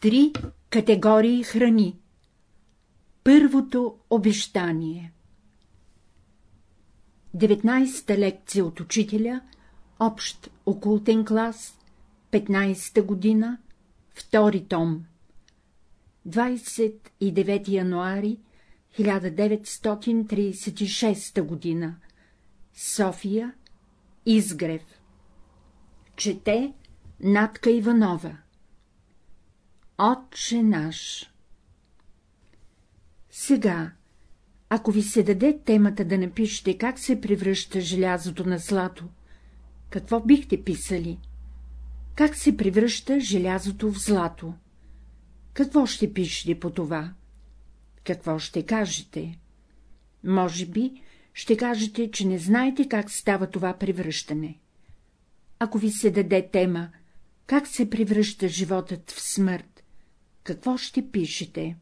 Три категории храни. Първото обещание. 19-та лекция от учителя, общ окултен клас, 15-та година, втори том. 29 януари 1936 година. София, Изгрев. Чете Натка Иванова Отче наш Сега, ако ви се даде темата да напишете как се превръща желязото на злато, какво бихте писали? Как се превръща желязото в злато? Какво ще пишете по това? Какво ще кажете? Може би ще кажете, че не знаете как става това превръщане. Ако ви се даде тема, как се превръща животът в смърт, какво ще пишете?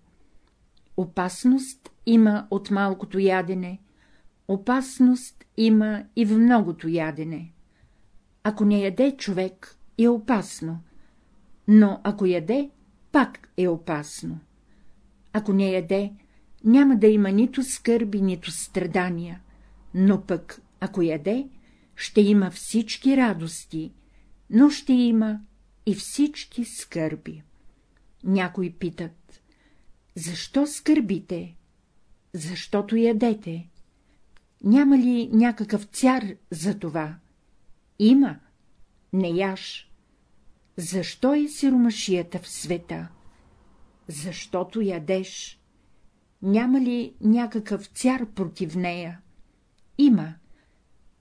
Опасност има от малкото ядене, опасност има и в многото ядене. Ако не яде човек, е опасно, но ако яде, пак е опасно. Ако не яде, няма да има нито скърби, нито страдания, но пък, ако яде, ще има всички радости, но ще има и всички скърби. Някои питат, защо скърбите? Защото ядете. Няма ли някакъв цяр за това? Има. Не яш. Защо е сиромашията в света? Защото ядеш. Няма ли някакъв цяр против нея? Има.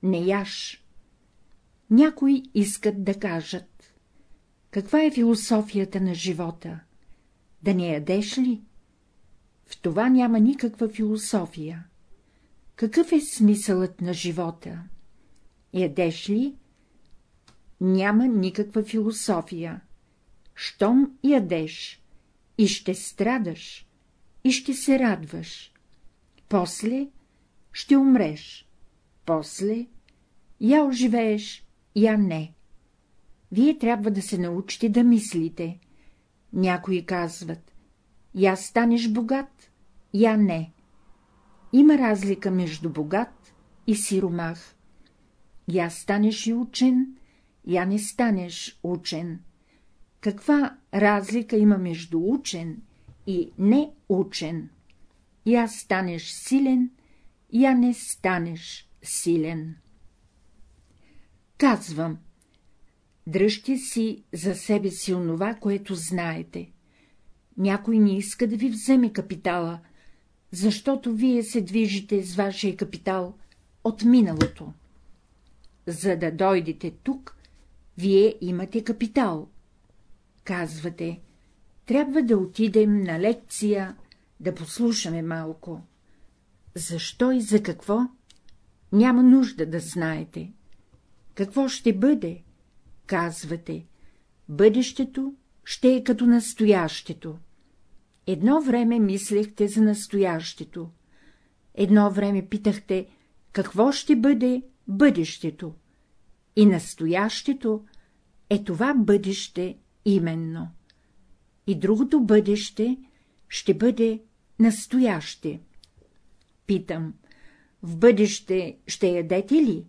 Не яш. Някои искат да кажат. Каква е философията на живота? Да не ядеш ли? В това няма никаква философия. Какъв е смисълът на живота? Ядеш ли? Няма никаква философия. Щом ядеш, и ще страдаш, и ще се радваш. После ще умреш, после я оживееш, я не. Вие трябва да се научите да мислите. Някои казват, я станеш богат, я не. Има разлика между богат и сиромах. Я станеш и учен, я не станеш учен. Каква разлика има между учен и неучен? Я станеш силен, я не станеш силен. Казвам, дръжте си за себе си онова, което знаете. Някой не иска да ви вземе капитала, защото вие се движите с вашия капитал от миналото. За да дойдете тук, вие имате капитал. Казвате, трябва да отидем на лекция, да послушаме малко. Защо и за какво? Няма нужда да знаете. Какво ще бъде? Казвате, бъдещето ще е като настоящето. Едно време мислехте за настоящето. Едно време питахте, какво ще бъде бъдещето. И настоящето е това бъдеще именно. И другото бъдеще ще бъде настояще. Питам, в бъдеще ще ядете ли?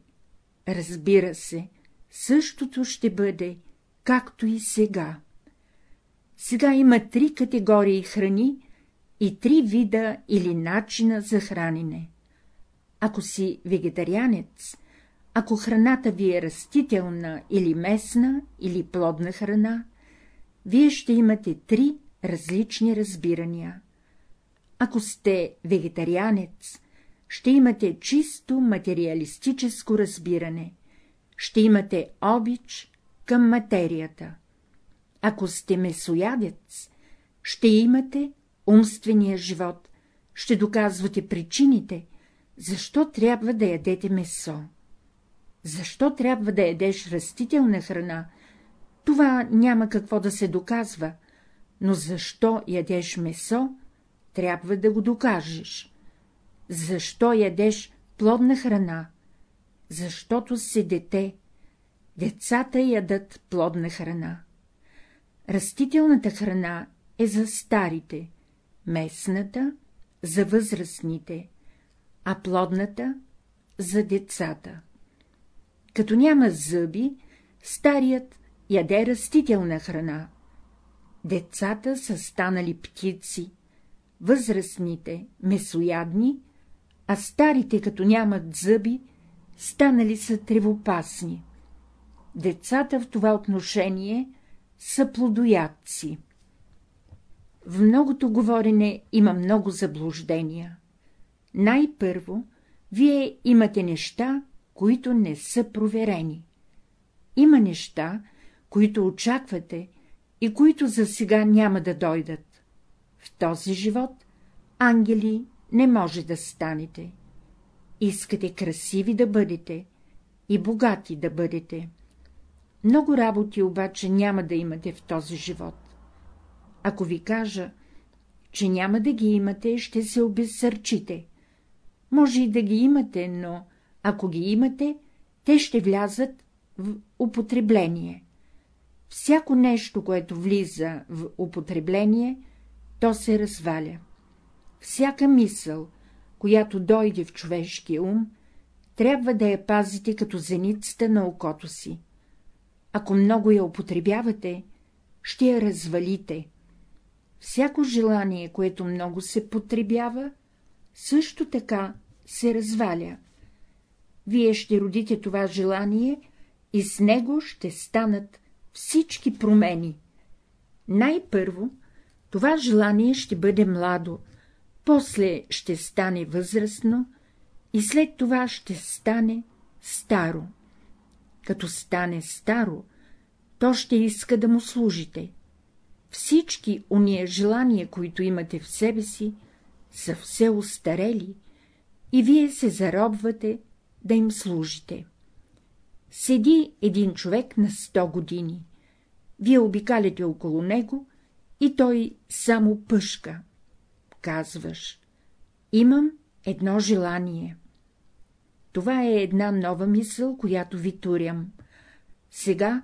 Разбира се, същото ще бъде, както и сега. Сега има три категории храни и три вида или начина за хранене. Ако си вегетарианец, ако храната ви е растителна или местна или плодна храна, вие ще имате три различни разбирания. Ако сте вегетарианец, ще имате чисто материалистическо разбиране, ще имате обич към материята. Ако сте месоядец, ще имате умствения живот, ще доказвате причините, защо трябва да ядете месо. Защо трябва да ядеш растителна храна, това няма какво да се доказва, но защо ядеш месо, трябва да го докажеш. Защо ядеш плодна храна? Защото си дете. Децата ядат плодна храна. Растителната храна е за старите, местната — за възрастните, а плодната — за децата. Като няма зъби, старият яде растителна храна. Децата са станали птици, възрастните — месоядни, а старите, като нямат зъби, станали са тревопасни. Децата в това отношение са плодоядци. В многото говорене има много заблуждения. Най-първо, вие имате неща, които не са проверени. Има неща, които очаквате и които за сега няма да дойдат. В този живот ангели не може да станете. Искате красиви да бъдете и богати да бъдете. Много работи обаче няма да имате в този живот. Ако ви кажа, че няма да ги имате, ще се обезсърчите. Може и да ги имате, но ако ги имате, те ще влязат в употребление. Всяко нещо, което влиза в употребление, то се разваля. Всяка мисъл, която дойде в човешкия ум, трябва да я пазите като зеницата на окото си. Ако много я употребявате, ще я развалите. Всяко желание, което много се потребява, също така се разваля. Вие ще родите това желание и с него ще станат всички промени. Най-първо това желание ще бъде младо, после ще стане възрастно и след това ще стане старо. Като стане старо, то ще иска да му служите. Всички уния желания, които имате в себе си, са все устарели и вие се заробвате да им служите. Седи един човек на сто години. Вие обикаляте около него и той само пъшка. Казваш, имам едно желание. Това е една нова мисъл, която ви турям. Сега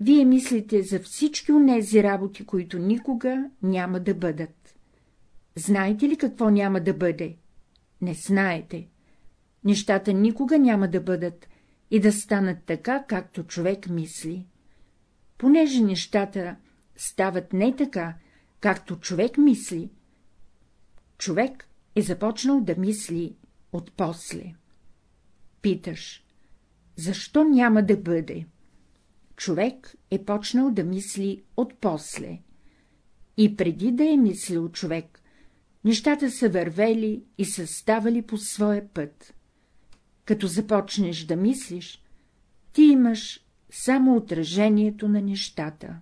вие мислите за всички онези работи, които никога няма да бъдат. Знаете ли какво няма да бъде? Не знаете. Нещата никога няма да бъдат и да станат така, както човек мисли. Понеже нещата стават не така, както човек мисли, човек е започнал да мисли от после. Питаш, защо няма да бъде? Човек е почнал да мисли от после. И преди да е мислил човек, нещата са вървели и са ставали по своя път. Като започнеш да мислиш, ти имаш само отражението на нещата.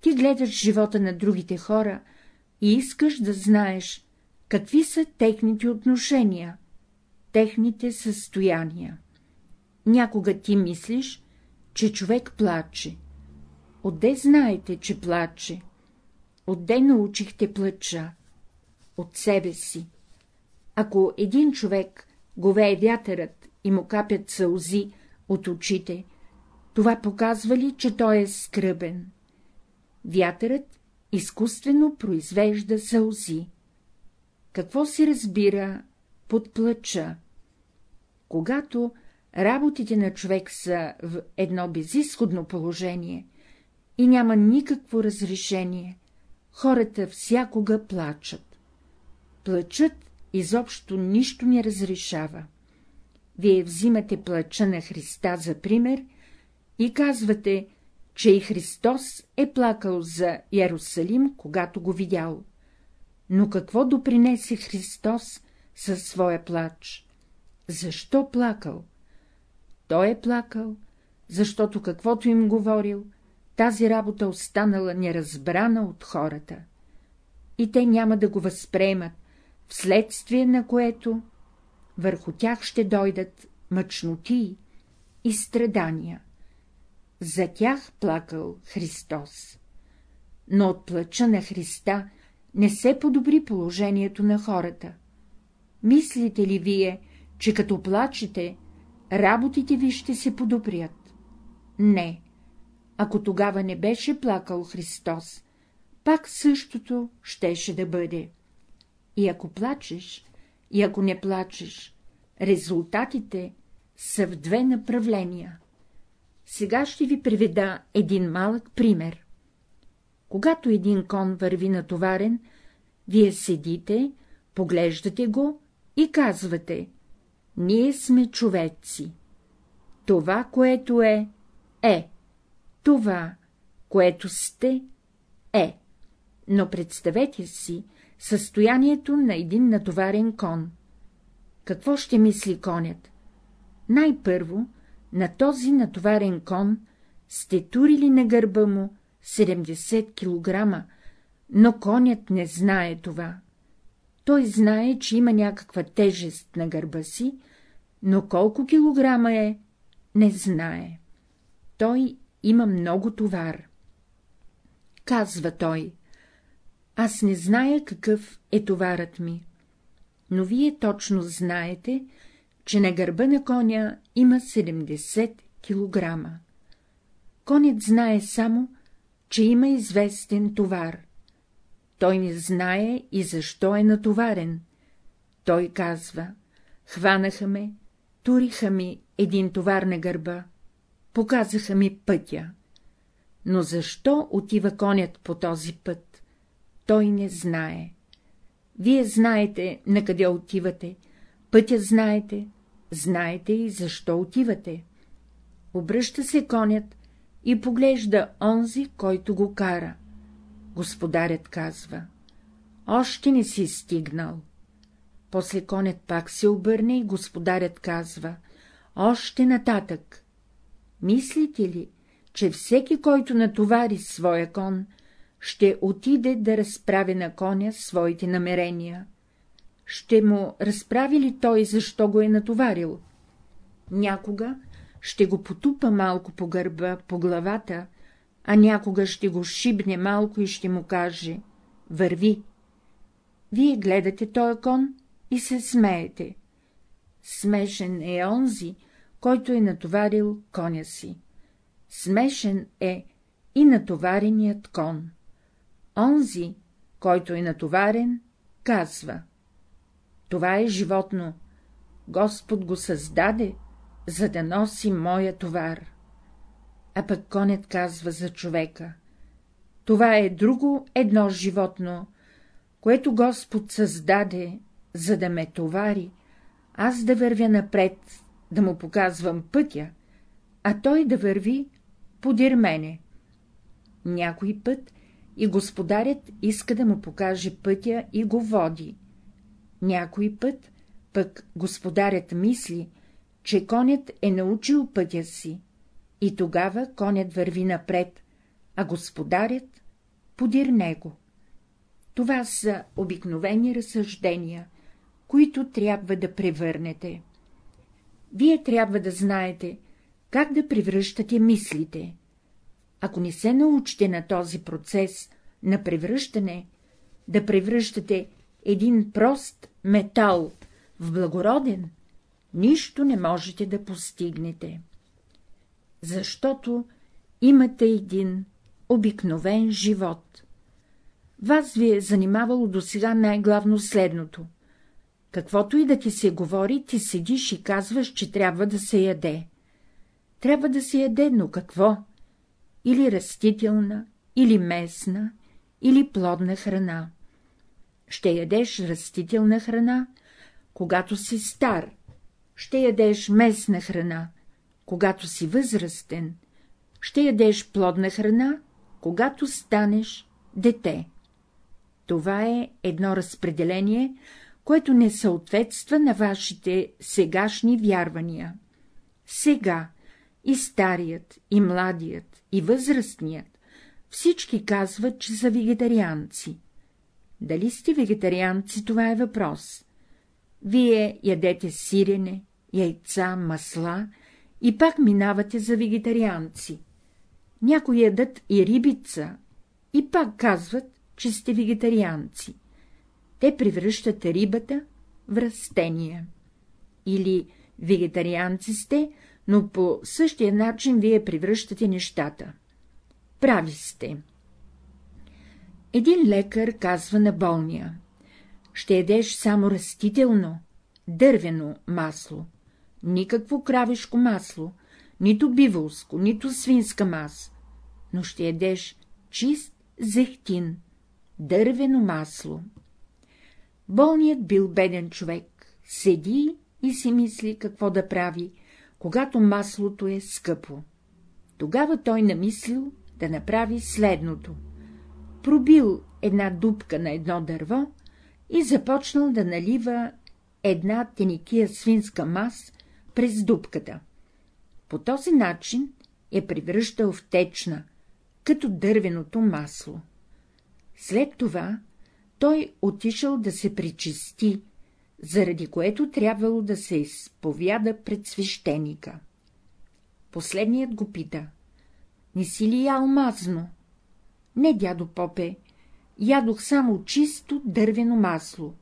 Ти гледаш живота на другите хора и искаш да знаеш, какви са техните отношения, техните състояния. Някога ти мислиш, че човек плаче. Отде знаете, че плаче? Отде научихте плача? От себе си. Ако един човек говее вятърът и му капят сълзи от очите, това показва ли, че той е скръбен? Вятърът изкуствено произвежда сълзи. Какво се разбира под плача? Когато работите на човек са в едно безисходно положение и няма никакво разрешение, хората всякога плачат. Плачът изобщо нищо не разрешава. Вие взимате плача на Христа за пример и казвате, че и Христос е плакал за Ярусалим, когато го видял. Но какво допринесе Христос със своя плач? Защо плакал? Той е плакал, защото каквото им говорил, тази работа останала неразбрана от хората. И те няма да го възприемат, вследствие на което върху тях ще дойдат мъчноти и страдания. За тях плакал Христос. Но от плача на Христа не се подобри положението на хората. Мислите ли вие, че като плачете, работите ви ще се подобрят? Не. Ако тогава не беше плакал Христос, пак същото щеше да бъде. И ако плачеш, и ако не плачеш, резултатите са в две направления. Сега ще ви приведа един малък пример. Когато един кон върви натоварен, вие седите, поглеждате го и казвате — ние сме човеци. Това, което е, е. Това, което сте, е. Но представете си състоянието на един натоварен кон. Какво ще мисли конят? Най-първо на този натоварен кон сте турили на гърба му 70 кг, но конят не знае това. Той знае, че има някаква тежест на гърба си, но колко килограма е, не знае. Той има много товар. Казва той, аз не зная какъв е товарът ми, но вие точно знаете, че на гърба на коня има 70 килограма. Конят знае само, че има известен товар. Той не знае и защо е натоварен. Той казва, хванаха ме, туриха ми един товар на гърба, показаха ми пътя. Но защо отива конят по този път? Той не знае. Вие знаете, на къде отивате, пътя знаете, знаете и защо отивате. Обръща се конят и поглежда онзи, който го кара. Господарят казва — още не си стигнал. После конят пак се обърне и господарят казва — още нататък. Мислите ли, че всеки, който натовари своя кон, ще отиде да разправи на коня своите намерения? Ще му разправи ли той, защо го е натоварил? Някога ще го потупа малко по гърба, по главата, а някога ще го шибне малко и ще му каже — върви. Вие гледате този кон и се смеете. Смешен е онзи, който е натоварил коня си. Смешен е и натовареният кон. Онзи, който е натоварен, казва — това е животно, Господ го създаде, за да носи моя товар. А пък конят казва за човека — това е друго едно животно, което Господ създаде, за да ме товари, аз да вървя напред, да му показвам пътя, а той да върви подир мене. Някой път и господарят иска да му покаже пътя и го води. Някой път пък господарят мисли, че конят е научил пътя си, и тогава конят върви напред, а господарят подир него. Това са обикновени разсъждения, които трябва да превърнете. Вие трябва да знаете, как да превръщате мислите. Ако не се научите на този процес на превръщане, да превръщате един прост метал в благороден, нищо не можете да постигнете. Защото имате един обикновен живот. Вас ви е занимавало досега най-главно следното. Каквото и да ти се говори, ти седиш и казваш, че трябва да се яде. Трябва да се яде, но какво? Или растителна, или местна, или плодна храна. Ще ядеш растителна храна, когато си стар, ще ядеш местна храна, когато си възрастен, ще ядеш плодна храна, когато станеш дете. Това е едно разпределение, което не съответства на вашите сегашни вярвания. Сега и старият, и младият, и възрастният, всички казват, че са вегетарианци. Дали сте вегетарианци, това е въпрос. Вие ядете сирене, яйца, масла и пак минавате за вегетарианци. Някои ядат и рибица и пак казват, че сте вегетарианци. Те превръщат рибата в растения. Или вегетарианци сте, но по същия начин вие превръщате нещата. Прави сте. Един лекар казва на болния — ще едеш само растително, дървено масло, никакво кравешко масло, нито биволско, нито свинска маса, но ще едеш чист зехтин, дървено масло. Болният бил беден човек, седи и си мисли какво да прави, когато маслото е скъпо. Тогава той намислил да направи следното. Пробил една дупка на едно дърво и започнал да налива една теникия свинска мас през дупката. По този начин е превръщал в течна, като дървеното масло. След това той отишъл да се причисти, заради което трябвало да се изповяда пред свещеника. Последният го пита — не си ли ял мазно? Не, дядо Попе, ядох само чисто дървено масло.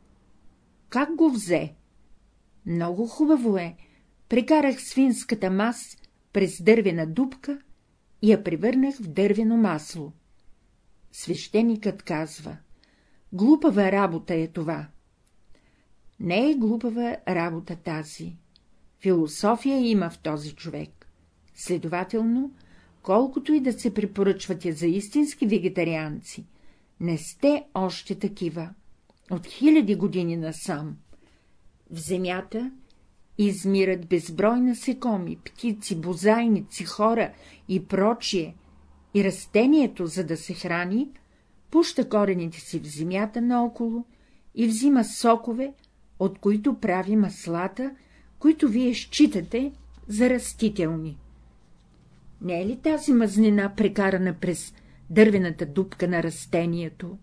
Как го взе? Много хубаво е. Прекарах свинската мас през дървена дупка и я превърнах в дървено масло. Свещеникът казва — глупава работа е това. Не е глупава работа тази. Философия има в този човек. Следователно, колкото и да се препоръчвате за истински вегетарианци, не сте още такива. От хиляди години насам. В земята измират безброй насекоми, птици, бозайници, хора и прочие, и растението, за да се храни, пуща корените си в земята наоколо и взима сокове, от които прави маслата, които вие считате за растителни. Не е ли тази мазнина прекарана през дървената дупка на растението?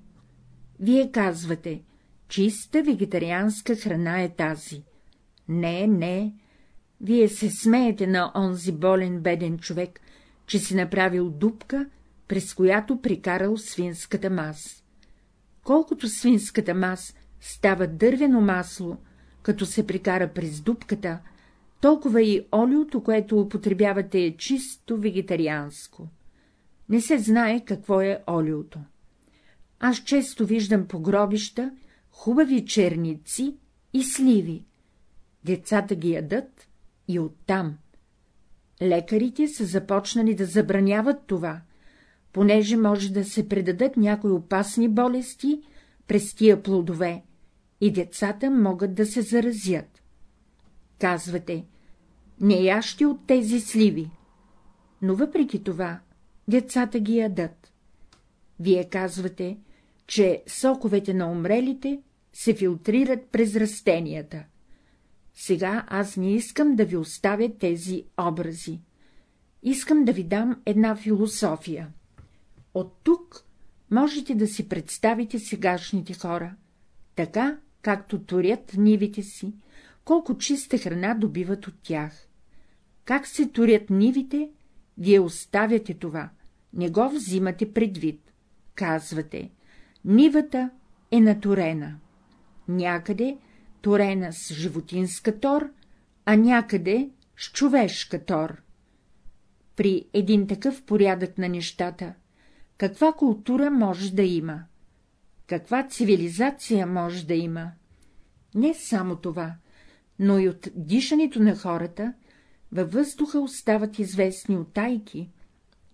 Вие казвате, чиста вегетарианска храна е тази. Не, не, вие се смеете на онзи болен беден човек, че си направил дупка, през която прикарал свинската мас. Колкото свинската мас става дървено масло, като се прикара през дупката, толкова и олиото, което употребявате, е чисто вегетарианско. Не се знае какво е олиото. Аз често виждам по гробища хубави черници и сливи. Децата ги ядат и оттам. Лекарите са започнали да забраняват това, понеже може да се предадат някои опасни болести през тия плодове и децата могат да се заразят. Казвате, не ящи от тези сливи, но въпреки това децата ги ядат. Вие казвате, че соковете на умрелите се филтрират през растенията. Сега аз не искам да ви оставя тези образи. Искам да ви дам една философия. От тук можете да си представите сегашните хора, така, както турят нивите си, колко чиста храна добиват от тях. Как се турят нивите, вие оставяте това, не го взимате предвид. Казвате, нивата е натурена. Някъде турена с животинска тор, а някъде с човешка тор. При един такъв порядък на нещата, каква култура може да има? Каква цивилизация може да има? Не само това, но и от дишането на хората във въздуха остават известни отайки,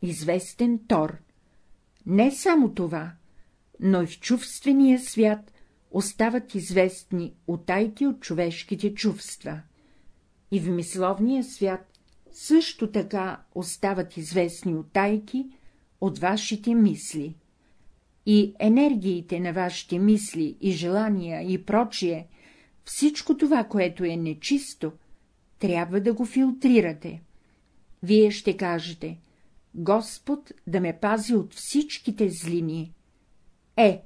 известен тор. Не само това, но и в чувствения свят остават известни отайки от човешките чувства. И в мисловния свят също така остават известни отайки от вашите мисли. И енергиите на вашите мисли и желания и прочие, всичко това, което е нечисто, трябва да го филтрирате. Вие ще кажете, Господ да ме пази от всичките злини. Е,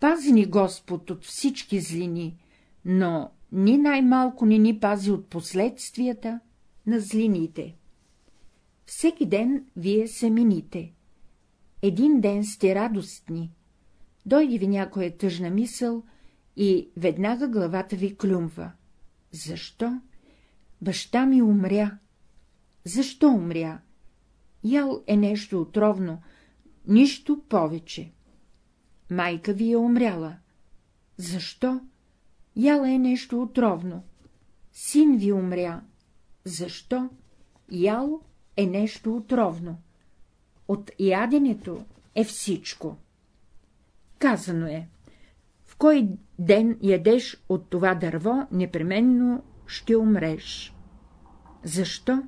пази ни Господ от всички злини, но ни най-малко не ни пази от последствията на злините. Всеки ден вие се мините. Един ден сте радостни. Дойде ви някоя тъжна мисъл и веднага главата ви клюмва. Защо? Баща ми умря. Защо умря? Ял е нещо отровно, нищо повече. майка ви е умряла. Защо? Яла е нещо отровно. Син ви умря. Защо? Ял е нещо отровно. От яденето е всичко. Казано е, в кой ден ядеш от това дърво, непременно ще умреш. Защо?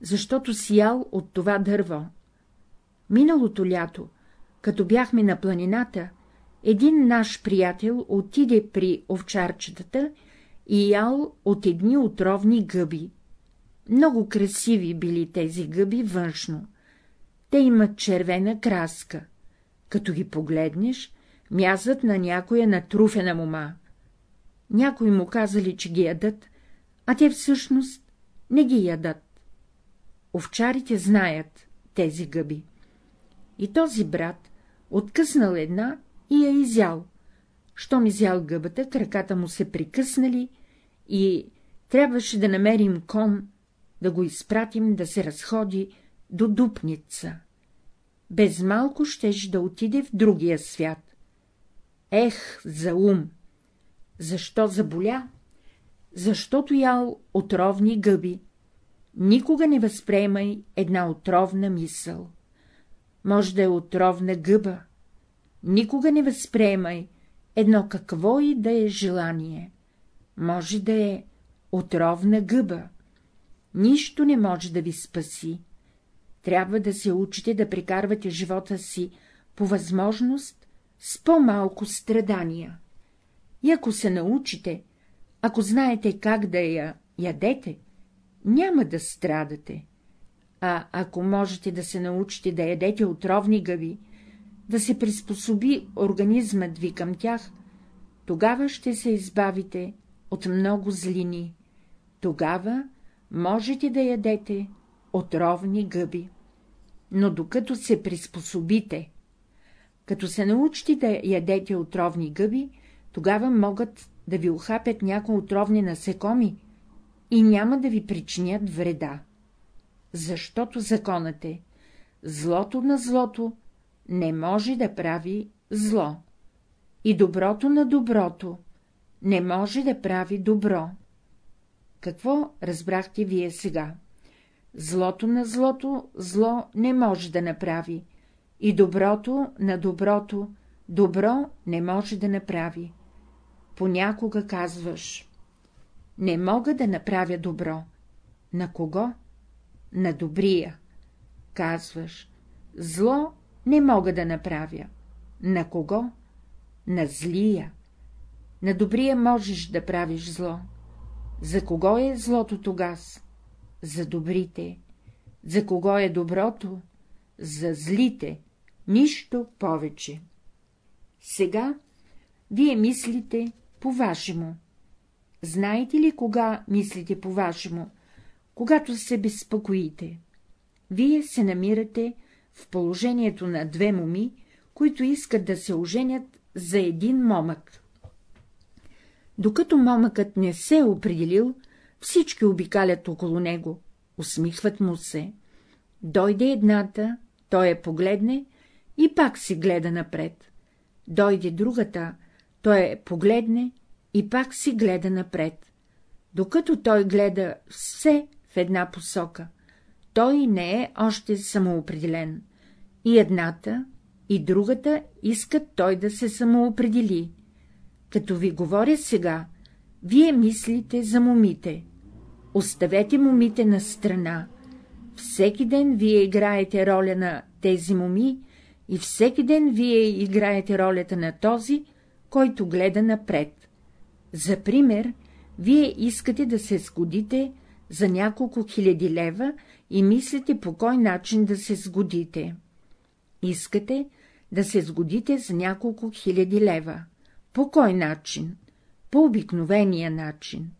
Защото си ял от това дърво. Миналото лято, като бяхме на планината, един наш приятел отиде при овчарчетата и ял от едни отровни гъби. Много красиви били тези гъби външно. Те имат червена краска. Като ги погледнеш, мязат на някоя натруфена мома. Някои му казали, че ги ядат, а те всъщност не ги ядат. Овчарите знаят тези гъби. И този брат откъснал една и я изял. Щом изял гъбата, краката му се прикъснали и трябваше да намерим кон, да го изпратим да се разходи до Дупница. Без малко щеше да отиде в другия свят. Ех, за ум! Защо заболя? Защото ял отровни гъби. Никога не възприемай една отровна мисъл. Може да е отровна гъба. Никога не възприемай едно какво и да е желание. Може да е отровна гъба. Нищо не може да ви спаси. Трябва да се учите да прекарвате живота си по възможност с по-малко страдания. И ако се научите, ако знаете как да я ядете, няма да страдате. А ако можете да се научите да ядете отровни гъби, да се приспособи организмът ви към тях, тогава ще се избавите от много злини. Тогава можете да ядете отровни гъби. Но докато се приспособите, като се научите да ядете отровни гъби, тогава могат да ви ухапят някои отровни насекоми и няма да ви причинят вреда. Защото законът е — злото на злото не може да прави зло, и доброто на доброто не може да прави добро. Какво разбрахте вие сега? Злото на злото зло не може да направи, и доброто на доброто добро не може да направи. Понякога казваш — не мога да направя добро. На кого? На добрия. Казваш — зло не мога да направя. На кого? На злия. На добрия можеш да правиш зло. За кого е злото тогас? За добрите. За кого е доброто? За злите. Нищо повече. Сега вие мислите по-вашему. Знаете ли кога мислите по-вашему? Когато се безпокоите. Вие се намирате в положението на две моми, които искат да се оженят за един момък. Докато момъкът не се е определил, всички обикалят около него, усмихват му се. Дойде едната, той я погледне и пак си гледа напред. Дойде другата, той я погледне и пак си гледа напред. Докато той гледа все в една посока, той не е още самоопределен. И едната, и другата искат той да се самоопредели. Като ви говоря сега, вие мислите за момите. Оставете момите на страна. Всеки ден вие играете роля на тези моми и всеки ден вие играете ролята на този, който гледа напред. За пример, вие искате да се сгодите за няколко хиляди лева и мислите по кой начин да се сгодите. Искате да се сгодите за няколко хиляди лева. По кой начин? По обикновения начин.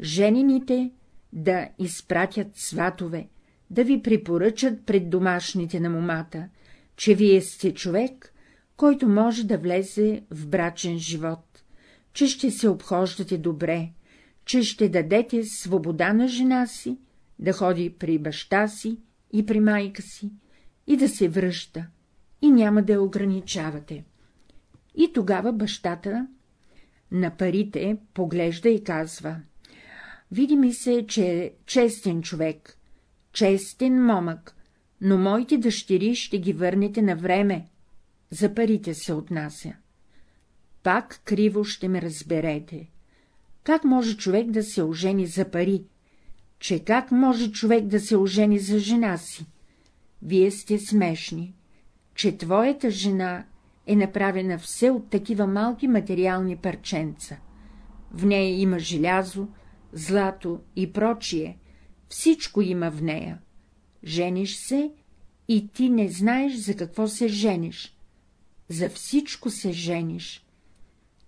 Женините да изпратят сватове, да ви препоръчат пред домашните на момата, че вие сте човек, който може да влезе в брачен живот, че ще се обхождате добре, че ще дадете свобода на жена си, да ходи при баща си и при майка си и да се връща, и няма да я ограничавате. И тогава бащата на парите поглежда и казва — види ми се, че е честен човек, честен момък, но моите дъщери ще ги върнете на време, за парите се отнася. Пак криво ще ме разберете. Как може човек да се ожени за пари? Че как може човек да се ожени за жена си? Вие сте смешни, че твоята жена е направена все от такива малки материални парченца. В нея има желязо, злато и прочие, всичко има в нея. Жениш се и ти не знаеш за какво се жениш. За всичко се жениш.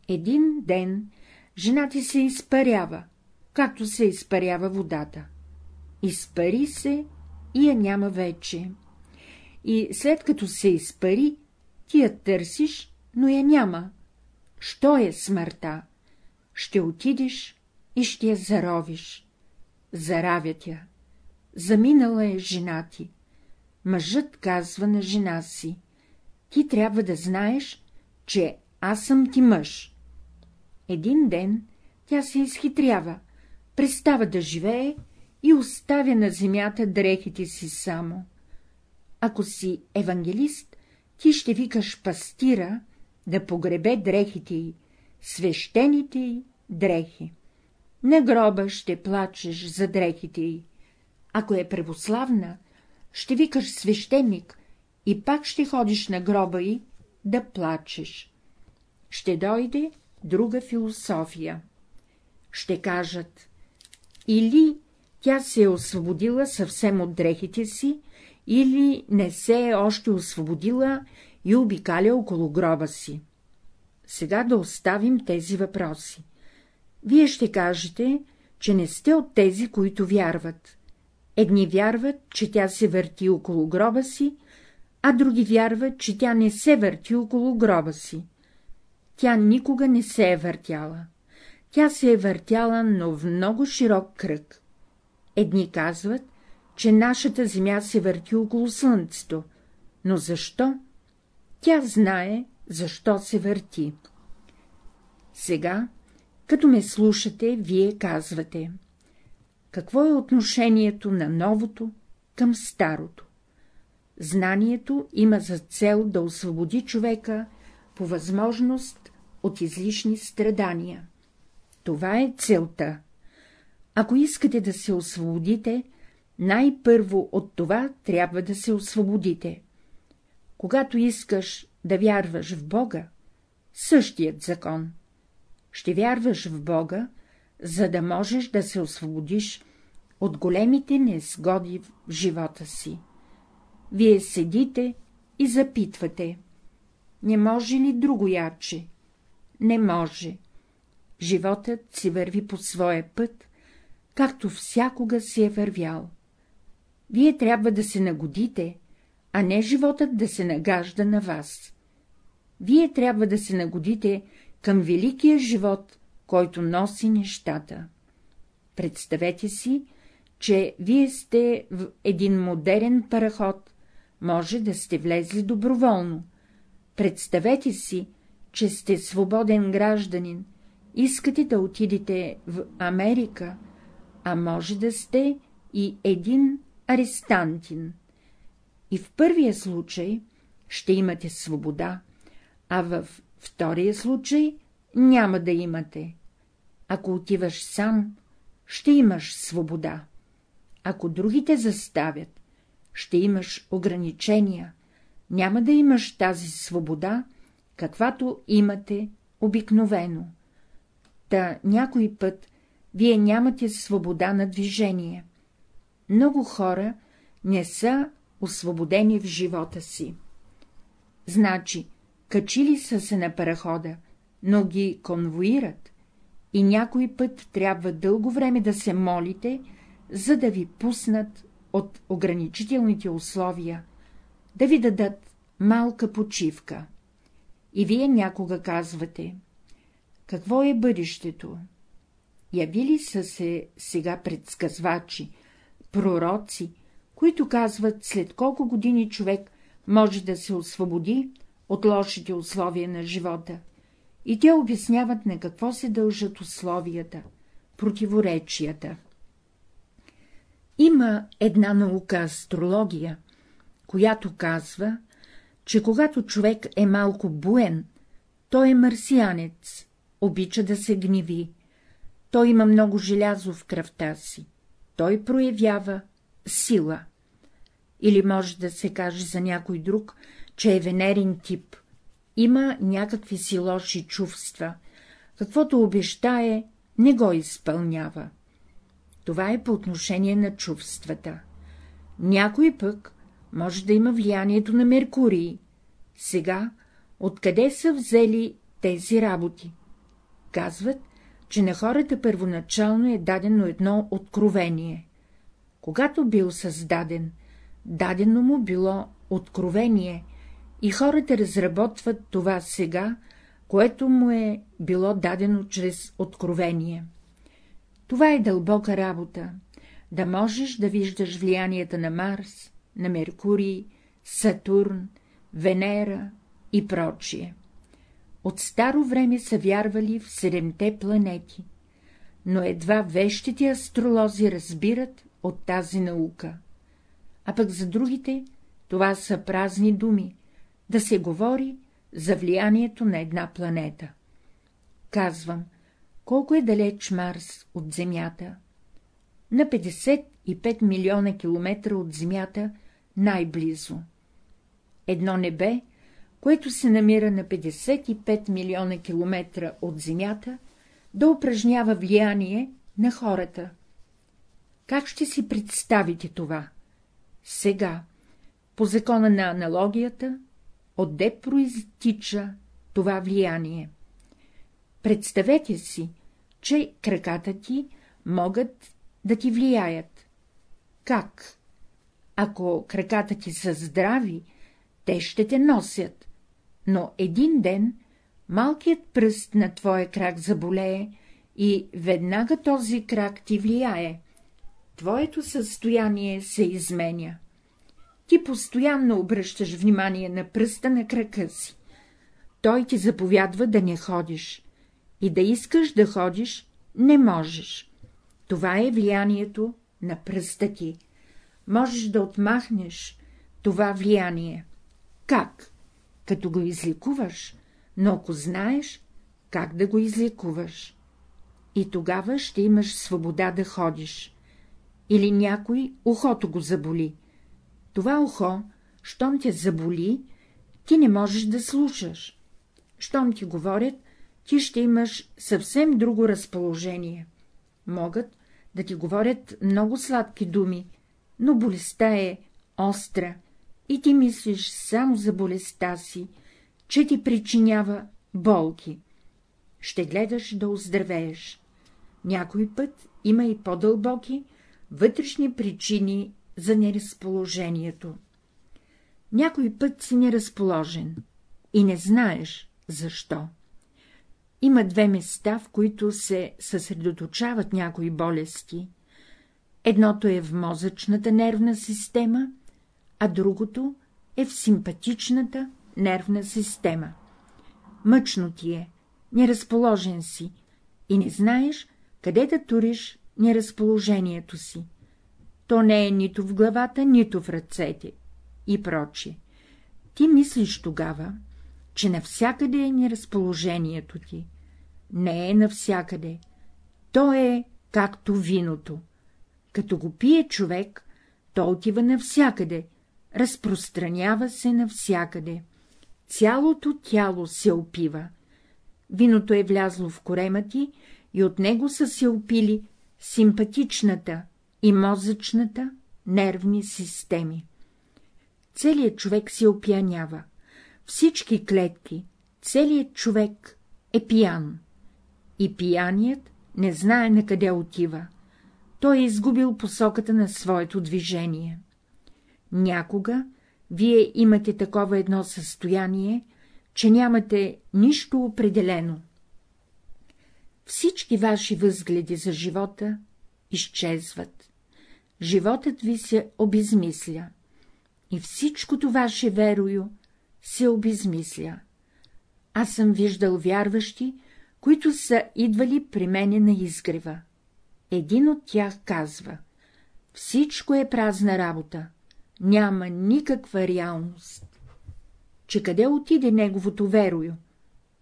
Един ден жена ти се изпарява, както се изпарява водата. Изпари се и я няма вече. И след като се изпари, ти я търсиш, но я няма. Що е смъртта? Ще отидеш и ще я заровиш. Заравя тя. Заминала е жена ти. Мъжът казва на жена си. Ти трябва да знаеш, че аз съм ти мъж. Един ден тя се изхитрява, престава да живее и оставя на земята дрехите си само. Ако си евангелист, ти ще викаш пастира да погребе дрехите й, свещените й дрехи. На гроба ще плачеш за дрехите й. Ако е православна, ще викаш свещеник и пак ще ходиш на гроба й да плачеш. Ще дойде друга философия. Ще кажат, или тя се е освободила съвсем от дрехите си, или не се е още освободила и обикаля около гроба си. Сега да оставим тези въпроси. Вие ще кажете, че не сте от тези, които вярват. Едни вярват, че тя се върти около гроба си, а други вярват, че тя не се върти около гроба си. Тя никога не се е въртяла. Тя се е въртяла, но в много широк кръг. Едни казват, че нашата земя се върти около слънцето. Но защо? Тя знае, защо се върти. Сега, като ме слушате, вие казвате. Какво е отношението на новото към старото? Знанието има за цел да освободи човека по възможност от излишни страдания. Това е целта. Ако искате да се освободите, най-първо от това трябва да се освободите. Когато искаш да вярваш в Бога, същият закон. Ще вярваш в Бога, за да можеш да се освободиш от големите несгоди в живота си. Вие седите и запитвате. Не може ли друго яче? Не може. Животът си върви по своя път, както всякога си е вървял. Вие трябва да се нагодите, а не животът да се нагажда на вас. Вие трябва да се нагодите към великия живот, който носи нещата. Представете си, че вие сте в един модерен параход, може да сте влезли доброволно. Представете си, че сте свободен гражданин, искате да отидете в Америка, а може да сте и един арестантин. И в първия случай ще имате свобода, а във втория случай няма да имате. Ако отиваш сам, ще имаш свобода. Ако другите заставят, ще имаш ограничения, няма да имаш тази свобода, каквато имате обикновено. Та някой път вие нямате свобода на движение. Много хора не са освободени в живота си. Значи, качили са се на парахода, но ги конвоират, и някой път трябва дълго време да се молите, за да ви пуснат от ограничителните условия, да ви дадат малка почивка. И вие някога казвате, какво е бъдещето? Явили са се сега предсказвачи, пророци, които казват, след колко години човек може да се освободи от лошите условия на живота, и те обясняват на какво се дължат условията, противоречията. Има една наука астрология, която казва, че когато човек е малко буен, той е марсианец, обича да се гневи, той има много желязо в кръвта си, той проявява сила. Или може да се каже за някой друг, че е венерин тип, има някакви си лоши чувства, каквото обещае, не го изпълнява. Това е по отношение на чувствата. Някой пък може да има влиянието на Меркурий. Сега, откъде са взели тези работи? Казват, че на хората първоначално е дадено едно откровение. Когато бил създаден, дадено му било откровение, и хората разработват това сега, което му е било дадено чрез откровение. Това е дълбока работа, да можеш да виждаш влиянията на Марс, на Меркурий, Сатурн, Венера и прочие. От старо време са вярвали в седемте планети, но едва вещите астролози разбират от тази наука. А пък за другите това са празни думи, да се говори за влиянието на една планета. Казвам, колко е далеч Марс от Земята? На 55 милиона километра от Земята най-близо. Едно небе, което се намира на 55 милиона километра от Земята, да упражнява влияние на хората. Как ще си представите това? Сега, по закона на аналогията, отде проистича това влияние. Представете си, че краката ти могат да ти влияят. Как? Ако краката ти са здрави, те ще те носят, но един ден малкият пръст на твоя крак заболее и веднага този крак ти влияе. Твоето състояние се изменя. Ти постоянно обръщаш внимание на пръста на крака си. Той ти заповядва да не ходиш. И да искаш да ходиш, не можеш. Това е влиянието на пръста ти. Можеш да отмахнеш това влияние. Как? Като го излекуваш, но ако знаеш как да го излекуваш. И тогава ще имаш свобода да ходиш. Или някой ухото го заболи. Това ухо, щом те заболи, ти не можеш да слушаш. Щом ти говорят, ти ще имаш съвсем друго разположение. Могат да ти говорят много сладки думи, но болестта е остра и ти мислиш само за болестта си, че ти причинява болки. Ще гледаш да оздравееш. Някой път има и по-дълбоки вътрешни причини за неразположението. Някой път си неразположен и не знаеш защо. Има две места, в които се съсредоточават някои болести. Едното е в мозъчната нервна система, а другото е в симпатичната нервна система. Мъчно ти е, неразположен си и не знаеш, къде да туриш неразположението си. То не е нито в главата, нито в ръцете и прочие. Ти мислиш тогава, че навсякъде е неразположението ти. Не е навсякъде. То е както виното. Като го пие човек, то отива навсякъде, разпространява се навсякъде. Цялото тяло се опива. Виното е влязло в корема ти и от него са се опили симпатичната и мозъчната нервни системи. Целият човек се опиянява. Всички клетки, целият човек е пиян. И пияният не знае на къде отива. Той е изгубил посоката на своето движение. Някога вие имате такова едно състояние, че нямате нищо определено. Всички ваши възгледи за живота изчезват. Животът ви се обезмисля. И всичкото ваше верою се обезмисля. Аз съм виждал вярващи, които са идвали при мене на изгрева. Един от тях казва — всичко е празна работа, няма никаква реалност. Че къде отиде неговото верою?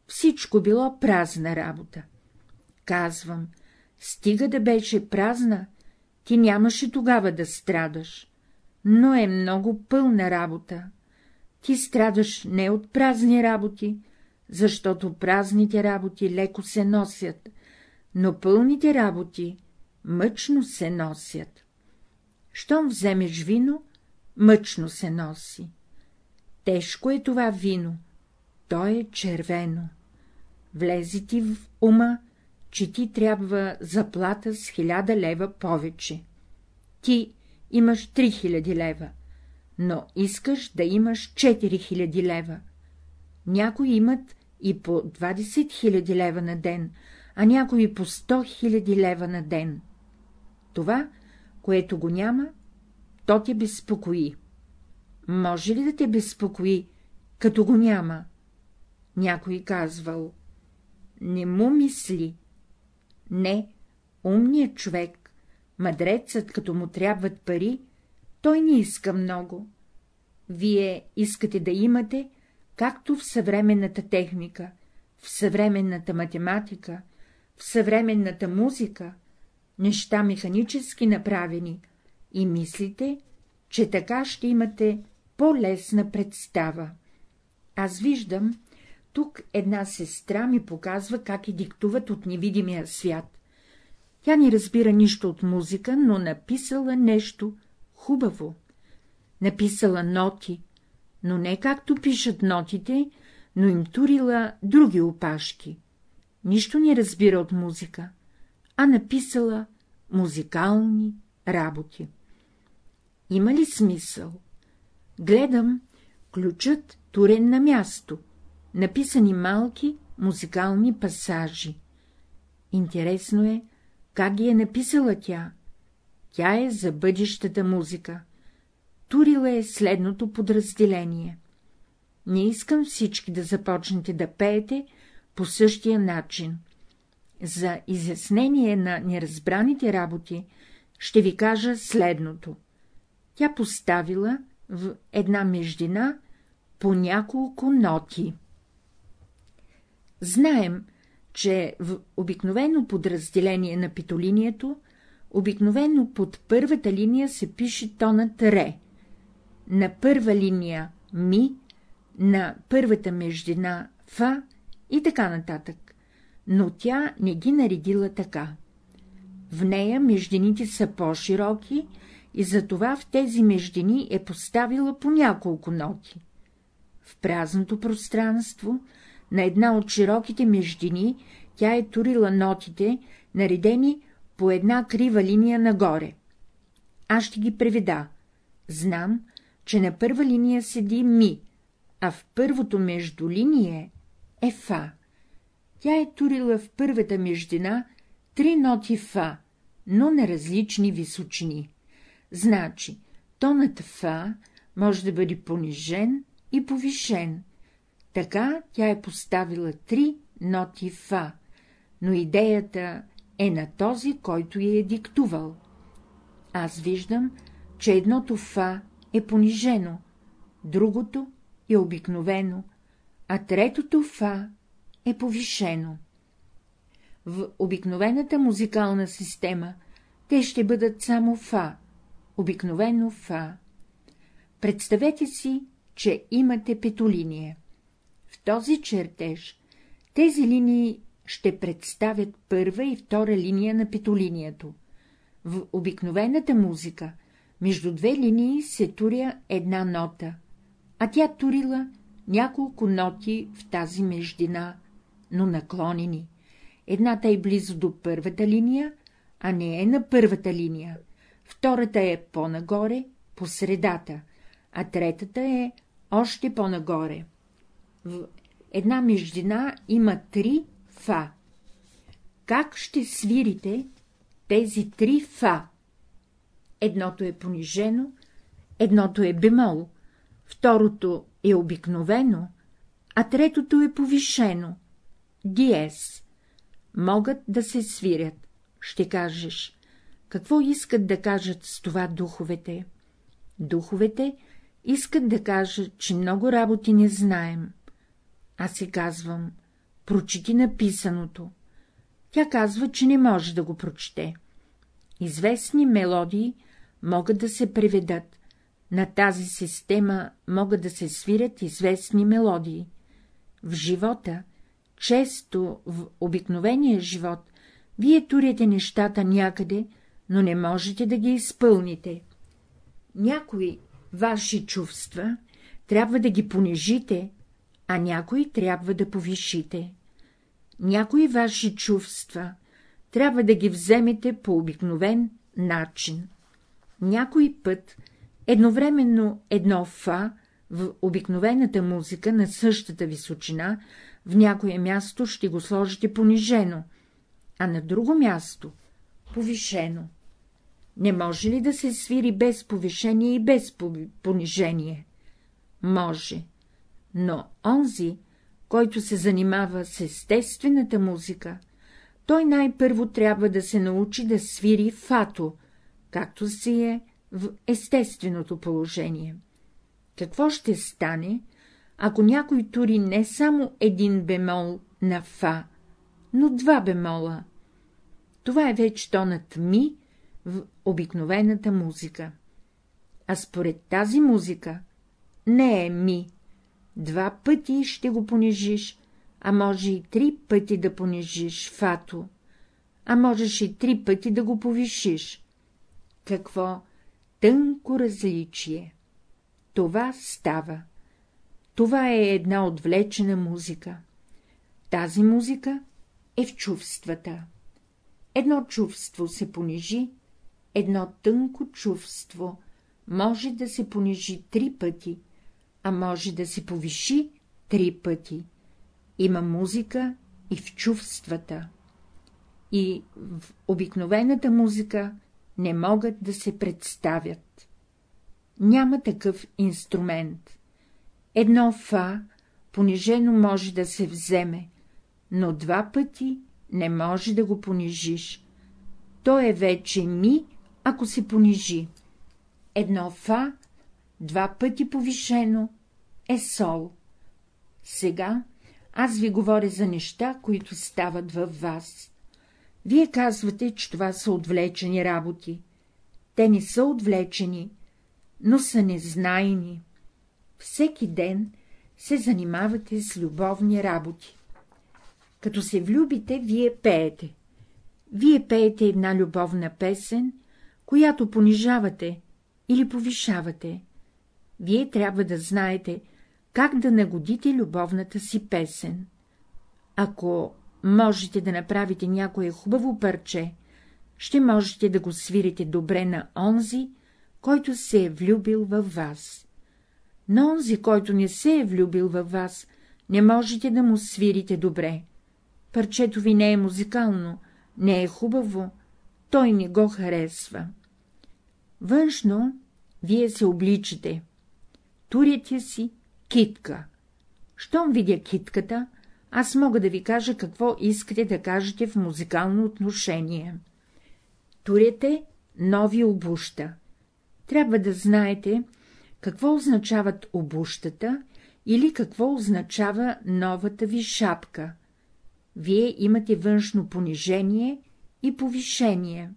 Всичко било празна работа. Казвам, стига да беше празна, ти нямаше тогава да страдаш, но е много пълна работа. Ти страдаш не от празни работи, защото празните работи леко се носят, но пълните работи мъчно се носят. Щом вземеш вино, мъчно се носи. Тежко е това вино, то е червено. Влези ти в ума, че ти трябва заплата с хиляда лева повече. Ти имаш три хиляди лева, но искаш да имаш четири хиляди лева. Някои имат и по 20 000 лева на ден, а някои по 100 000 лева на ден. Това, което го няма, то те безпокои. Може ли да те безпокои, като го няма? Някой казвал. Не му мисли. Не, умният човек, мъдрецът, като му трябват пари, той не иска много. Вие искате да имате, както в съвременната техника, в съвременната математика, в съвременната музика, неща механически направени, и мислите, че така ще имате по-лесна представа. Аз виждам, тук една сестра ми показва, как и диктуват от невидимия свят. Тя не разбира нищо от музика, но написала нещо хубаво. Написала ноти, но не както пишат нотите, но им турила други опашки. Нищо не разбира от музика, а написала музикални работи. Има ли смисъл? Гледам, ключът турен на място, написани малки музикални пасажи. Интересно е, как ги е написала тя. Тя е за бъдещата музика турила е следното подразделение. Не искам всички да започнете да пеете по същия начин. За изяснение на неразбраните работи ще ви кажа следното. Тя поставила в една междина по няколко ноти. Знаем, че в обикновено подразделение на питолинието, обикновено под първата линия се пише тонът ре, на първа линия ми, на първата междина фа и така нататък, но тя не ги наредила така. В нея междините са по-широки и затова в тези междини е поставила по няколко ноти. В празното пространство, на една от широките междини, тя е турила нотите, наредени по една крива линия нагоре. Аз ще ги преведа. Знам, че на първа линия седи ми, а в първото междулиние е фа. Тя е турила в първата междина три ноти фа, но на различни височини. Значи, тонът фа може да бъде понижен и повишен. Така тя е поставила три ноти фа, но идеята е на този, който я е диктувал. Аз виждам, че едното фа е понижено, другото е обикновено, а третото фа е повишено. В обикновената музикална система те ще бъдат само фа, обикновено фа. Представете си, че имате петолиния. Този чертеж тези линии ще представят първа и втора линия на петолинието. В обикновената музика между две линии се туря една нота, а тя турила няколко ноти в тази междина, но наклонени. Едната е близо до първата линия, а не е на първата линия, втората е по-нагоре, по средата, а третата е още по-нагоре. В една междина има три фа. Как ще свирите тези три фа? Едното е понижено, едното е бемол, второто е обикновено, а третото е повишено — диез. Могат да се свирят. Ще кажеш, какво искат да кажат с това духовете? Духовете искат да кажат, че много работи не знаем. Аз си казвам, прочети написаното. Тя казва, че не може да го прочете. Известни мелодии могат да се преведат. На тази система могат да се свирят известни мелодии. В живота, често в обикновения живот, вие турите нещата някъде, но не можете да ги изпълните. Някои ваши чувства трябва да ги понижите, а някои трябва да повишите. Някои ваши чувства трябва да ги вземете по обикновен начин. Някой път едновременно едно фа в обикновената музика на същата височина в някое място ще го сложите понижено, а на друго място — повишено. Не може ли да се свири без повишение и без понижение? Може, но онзи, който се занимава с естествената музика, той най-първо трябва да се научи да свири фато, както си е в естественото положение. Какво ще стане, ако някой тури не само един бемол на фа, но два бемола? Това е вече тонът ми в обикновената музика. А според тази музика не е ми. Два пъти ще го понижиш, а може и три пъти да понижиш фато, а можеш и три пъти да го повишиш. Какво тънко различие! Това става. Това е една отвлечена музика. Тази музика е в чувствата. Едно чувство се понижи, едно тънко чувство може да се понижи три пъти, а може да се повиши три пъти. Има музика и в чувствата. И в обикновената музика не могат да се представят. Няма такъв инструмент. Едно фа понижено може да се вземе, но два пъти не може да го понижиш. То е вече ми ако се понижи. Едно фа, два пъти повишено, е сол. Сега аз ви говоря за неща, които стават във вас. Вие казвате, че това са отвлечени работи. Те не са отвлечени, но са незнайни. Всеки ден се занимавате с любовни работи. Като се влюбите, вие пеете. Вие пеете една любовна песен която понижавате или повишавате. Вие трябва да знаете, как да нагодите любовната си песен. Ако можете да направите някое хубаво парче, ще можете да го свирите добре на онзи, който се е влюбил във вас. На онзи, който не се е влюбил във вас, не можете да му свирите добре. Парчето ви не е музикално, не е хубаво, той не го харесва. Външно вие се обличате. Турите си китка. Щом видя китката, аз мога да ви кажа какво искате да кажете в музикално отношение. Турете нови обуща. Трябва да знаете, какво означават обущата или какво означава новата ви шапка. Вие имате външно понижение и повишение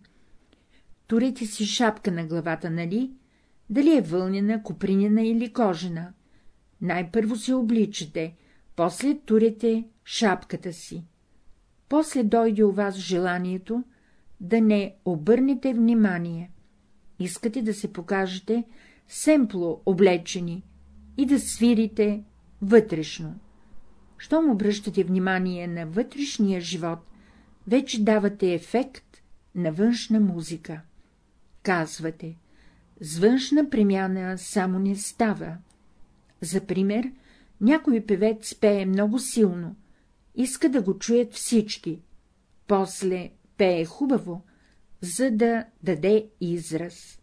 турете си шапка на главата, нали? Дали е вълнена, купринена или кожена? Най-първо се обличате, после турете шапката си. После дойде у вас желанието да не обърнете внимание. Искате да се покажете семпло облечени и да свирите вътрешно. Щом обръщате внимание на вътрешния живот, вече давате ефект на външна музика. Казвате, с външна премяна само не става. За пример, някой певец пее много силно, иска да го чуят всички, после пее хубаво, за да даде израз.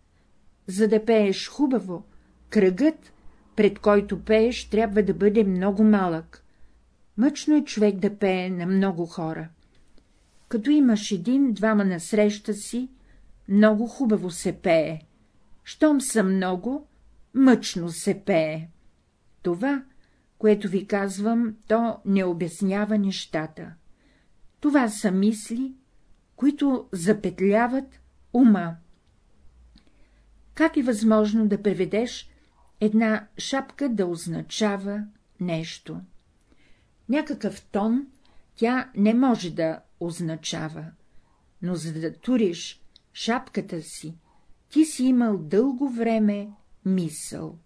За да пееш хубаво, кръгът пред който пееш, трябва да бъде много малък. Мъчно е човек да пее на много хора. Като имаш един-двама насреща си, много хубаво се пее. Щом са много, мъчно се пее. Това, което ви казвам, то не обяснява нещата. Това са мисли, които запетляват ума. Как е възможно да преведеш една шапка да означава нещо? Някакъв тон тя не може да означава, но за да туриш шапката си, ти си имал дълго време мисъл.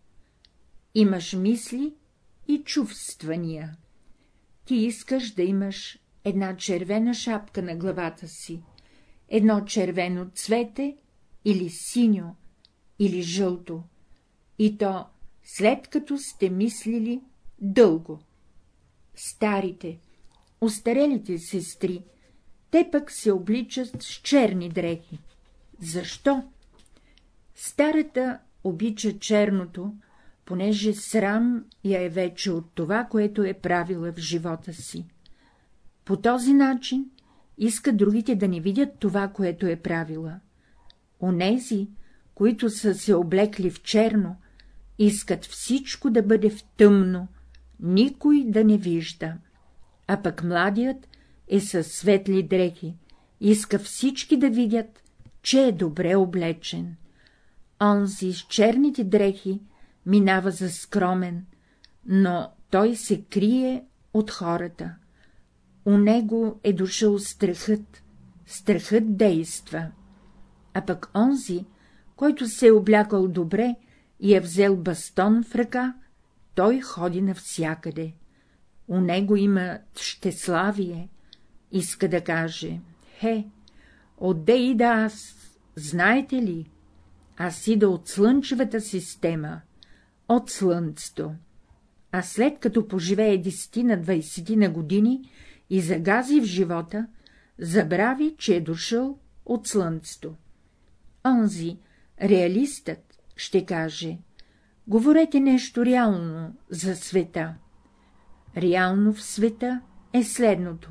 Имаш мисли и чувствания. Ти искаш да имаш една червена шапка на главата си, едно червено цвете или синьо, или жълто, и то след като сте мислили дълго. Старите, устарелите сестри, те пък се обличат с черни дрехи. Защо? Старата обича черното, понеже срам я е вече от това, което е правила в живота си. По този начин иска другите да не видят това, което е правила. Онези, които са се облекли в черно, искат всичко да бъде в тъмно, никой да не вижда. А пък младият е със светли дрехи, иска всички да видят, че е добре облечен. Онзи с черните дрехи минава за скромен, но той се крие от хората. У него е дошъл страхът, страхът действа. А пък онзи, който се е облякал добре и е взел бастон в ръка, той ходи навсякъде. У него има щеславие, иска да каже, хе, отде и да аз, знаете ли, аз ида от слънчевата система, от слънцето. А след като поживее десетина, двайсетина години и загази в живота, забрави, че е дошъл от слънцето. Онзи, реалистът, ще каже — говорете нещо реално за света. Реално в света е следното.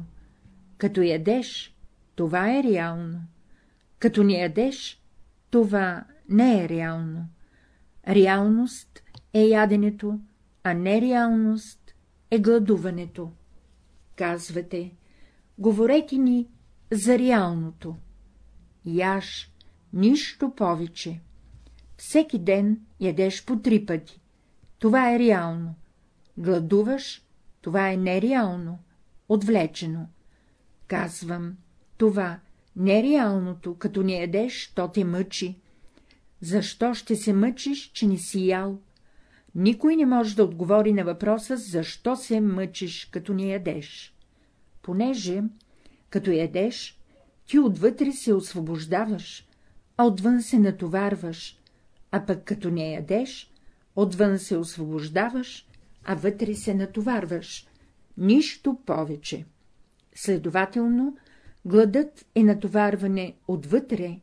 Като ядеш, това е реално. Като не ядеш, това не е реално. Реалност е яденето, а нереалност е гладуването. Казвате, говорете ни за реалното. Яш, нищо повече. Всеки ден ядеш по три пъти. Това е реално. Гладуваш, това е нереално, отвлечено. Казвам, това, нереалното, като не ядеш, то те мъчи. Защо ще се мъчиш, че не си ял? Никой не може да отговори на въпроса, защо се мъчиш, като не ядеш. Понеже, като ядеш, ти отвътре се освобождаваш, а отвън се натоварваш, а пък като не ядеш, отвън се освобождаваш, а вътре се натоварваш. Нищо повече. Следователно, гладът е натоварване отвътре,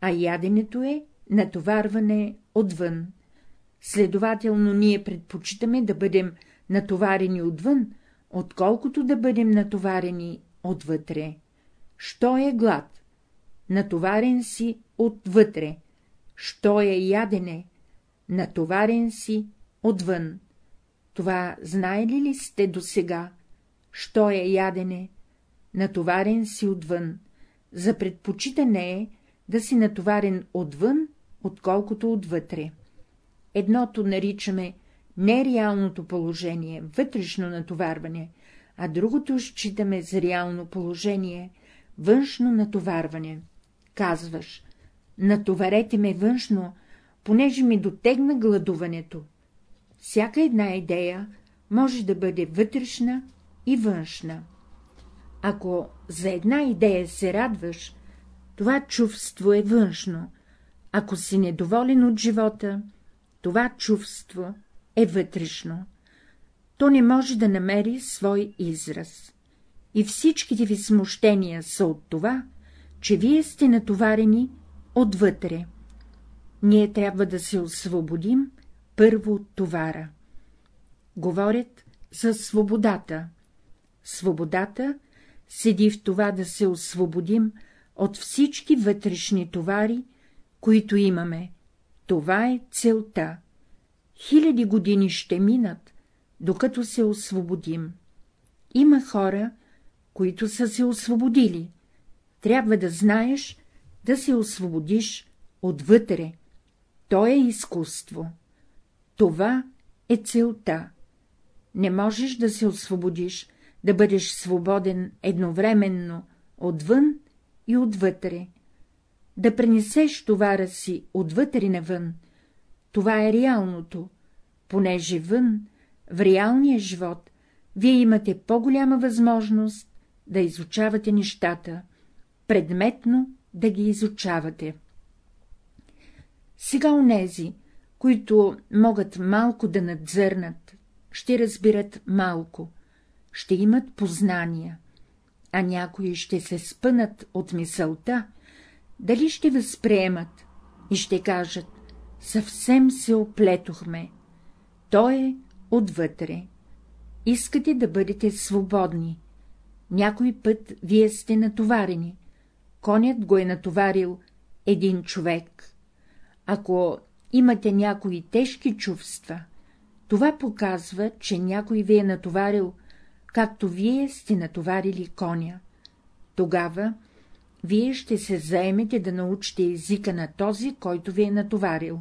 а яденето е натоварване отвън. Следователно, ние предпочитаме да бъдем натоварени отвън, отколкото да бъдем натоварени отвътре. Що е глад? Натоварен си отвътре. Що е ядене? Натоварен си отвън. Това знаели ли сте досега? Що е ядене? Натоварен си отвън. За предпочитане е да си натоварен отвън, отколкото отвътре. Едното наричаме нереалното положение, вътрешно натоварване, а другото считаме за реално положение, външно натоварване. Казваш, натоварете ме външно, понеже ми дотегна гладуването. Всяка една идея може да бъде вътрешна и външна. Ако за една идея се радваш, това чувство е външно, ако си недоволен от живота, това чувство е вътрешно. То не може да намери свой израз. И всичките ви смущения са от това, че вие сте натоварени отвътре. Ние трябва да се освободим първо товара. Говорят за свободата. Свободата седи в това да се освободим от всички вътрешни товари, които имаме. Това е целта. Хиляди години ще минат, докато се освободим. Има хора, които са се освободили. Трябва да знаеш да се освободиш отвътре. То е изкуство. Това е целта. Не можеш да се освободиш, да бъдеш свободен едновременно отвън и отвътре. Да пренесеш товара си отвътре навън, това е реалното, понеже вън, в реалния живот, вие имате по-голяма възможност да изучавате нещата, предметно да ги изучавате. Сега онези, които могат малко да надзърнат, ще разбират малко, ще имат познания, а някои ще се спънат от мисълта, дали ще възприемат и ще кажат — съвсем се оплетохме, то е отвътре. Искате да бъдете свободни. Някой път вие сте натоварени. Конят го е натоварил един човек. Ако имате някои тежки чувства, това показва, че някой ви е натоварил, както вие сте натоварили коня. Тогава вие ще се заемете да научите езика на този, който ви е натоварил.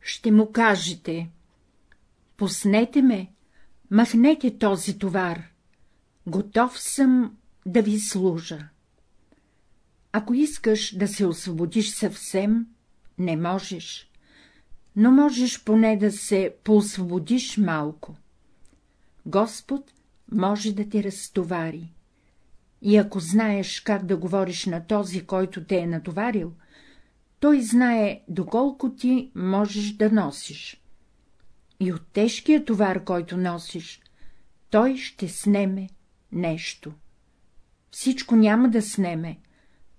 Ще му кажете — пуснете ме, махнете този товар, готов съм да ви служа. Ако искаш да се освободиш съвсем, не можеш, но можеш поне да се поосвободиш малко. Господ може да те разтовари. И ако знаеш как да говориш на този, който те е натоварил, той знае доколко ти можеш да носиш. И от тежкия товар, който носиш, той ще снеме нещо. Всичко няма да снеме,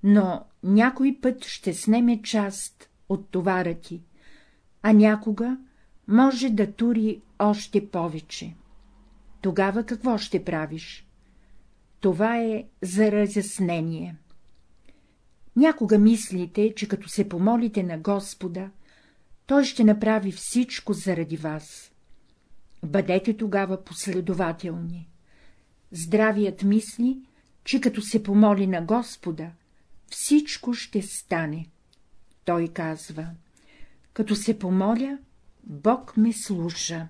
но някой път ще снеме част от товара ти, а някога може да тури още повече. Тогава какво ще правиш? Това е за разяснение. Някога мислите, че като се помолите на Господа, Той ще направи всичко заради вас. Бъдете тогава последователни. Здравият мисли, че като се помоли на Господа, всичко ще стане. Той казва, като се помоля, Бог ме слуша.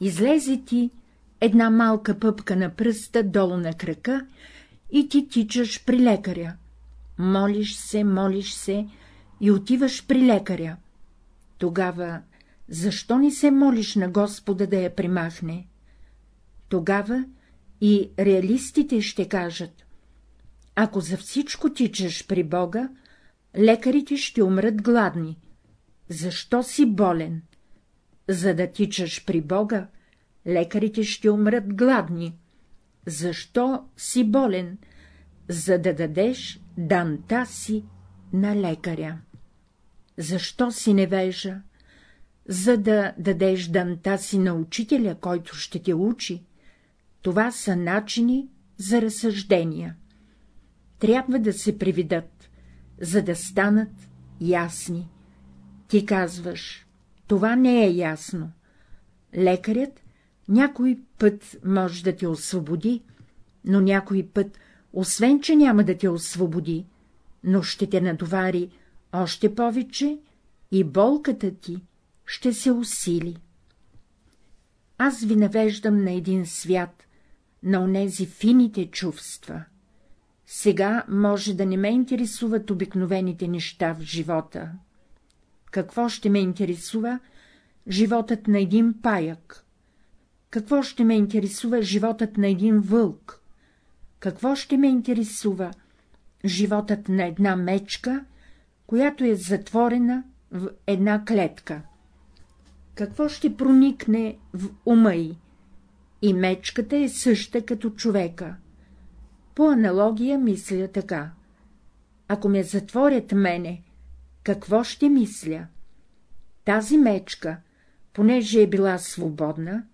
Излезе ти една малка пъпка на пръста долу на крака и ти тичаш при лекаря. Молиш се, молиш се и отиваш при лекаря. Тогава защо не се молиш на Господа да я примахне? Тогава и реалистите ще кажат — ако за всичко тичаш при Бога, лекарите ще умрат гладни. Защо си болен? За да тичаш при Бога, лекарите ще умрат гладни. Защо си болен? За да дадеш данта си на лекаря. Защо си невежа? За да дадеш данта си на учителя, който ще те учи. Това са начини за разсъждения. Трябва да се приведат, за да станат ясни. Ти казваш, това не е ясно. Лекарят някой път може да те освободи, но някой път, освен че няма да те освободи, но ще те натовари още повече и болката ти ще се усили. Аз ви навеждам на един свят, на онези фините чувства. Сега може да не ме интересуват обикновените неща в живота. Какво ще ме интересува животът на един паяк? Какво ще ме интересува животът на един вълк? Какво ще ме интересува животът на една мечка, която е затворена в една клетка? Какво ще проникне в ума й? И мечката е съща като човека. По аналогия мисля така. Ако ме затворят мене, какво ще мисля? Тази мечка, понеже е била свободна,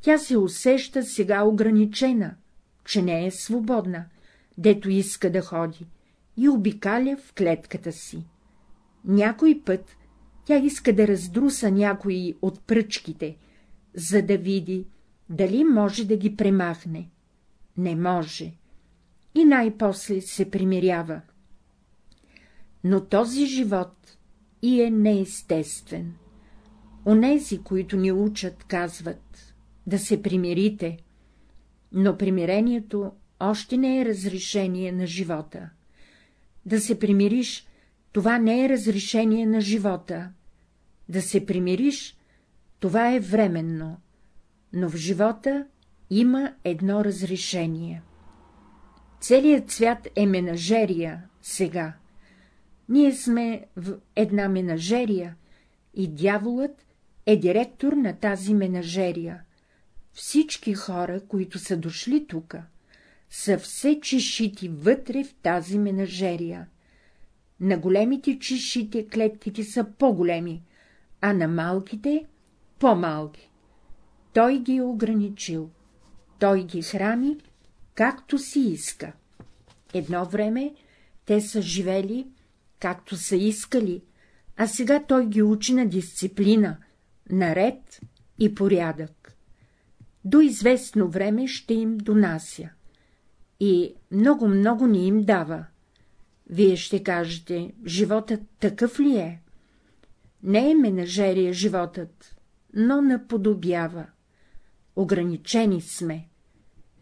тя се усеща сега ограничена, че не е свободна, дето иска да ходи, и обикаля в клетката си. Някой път тя иска да раздруса някои от пръчките, за да види, дали може да ги премахне. Не може. И най-после се примирява. Но този живот и е неестествен. Онези, които ни учат, казват да се примирите, но примирението още не е разрешение на живота. Да се примириш, това не е разрешение на живота. Да се примириш, това е временно, но в живота има едно разрешение. Целият свят е менажерия сега. Ние сме в една менажерия и дяволът е директор на тази менажерия. Всички хора, които са дошли тука, са все чешити вътре в тази менажерия. На големите чешите клетките са по-големи, а на малките — по-малки. Той ги е ограничил. Той ги храни, както си иска. Едно време те са живели, както са искали, а сега той ги учи на дисциплина, на ред и порядък. До известно време ще им донася. И много-много ни им дава. Вие ще кажете, животът такъв ли е? Не е менажерия животът, но наподобява. Ограничени сме.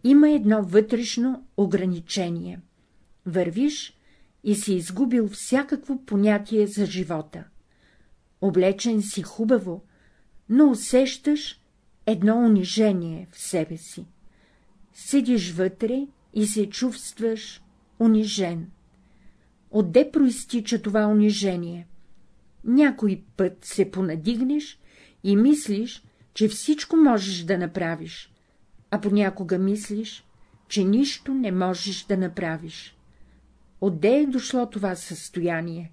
Има едно вътрешно ограничение. Вървиш и си изгубил всякакво понятие за живота. Облечен си хубаво, но усещаш едно унижение в себе си. Седиш вътре и се чувстваш унижен. Отде проистича това унижение? Някой път се понадигнеш и мислиш, че всичко можеш да направиш, а понякога мислиш, че нищо не можеш да направиш. Отде е дошло това състояние?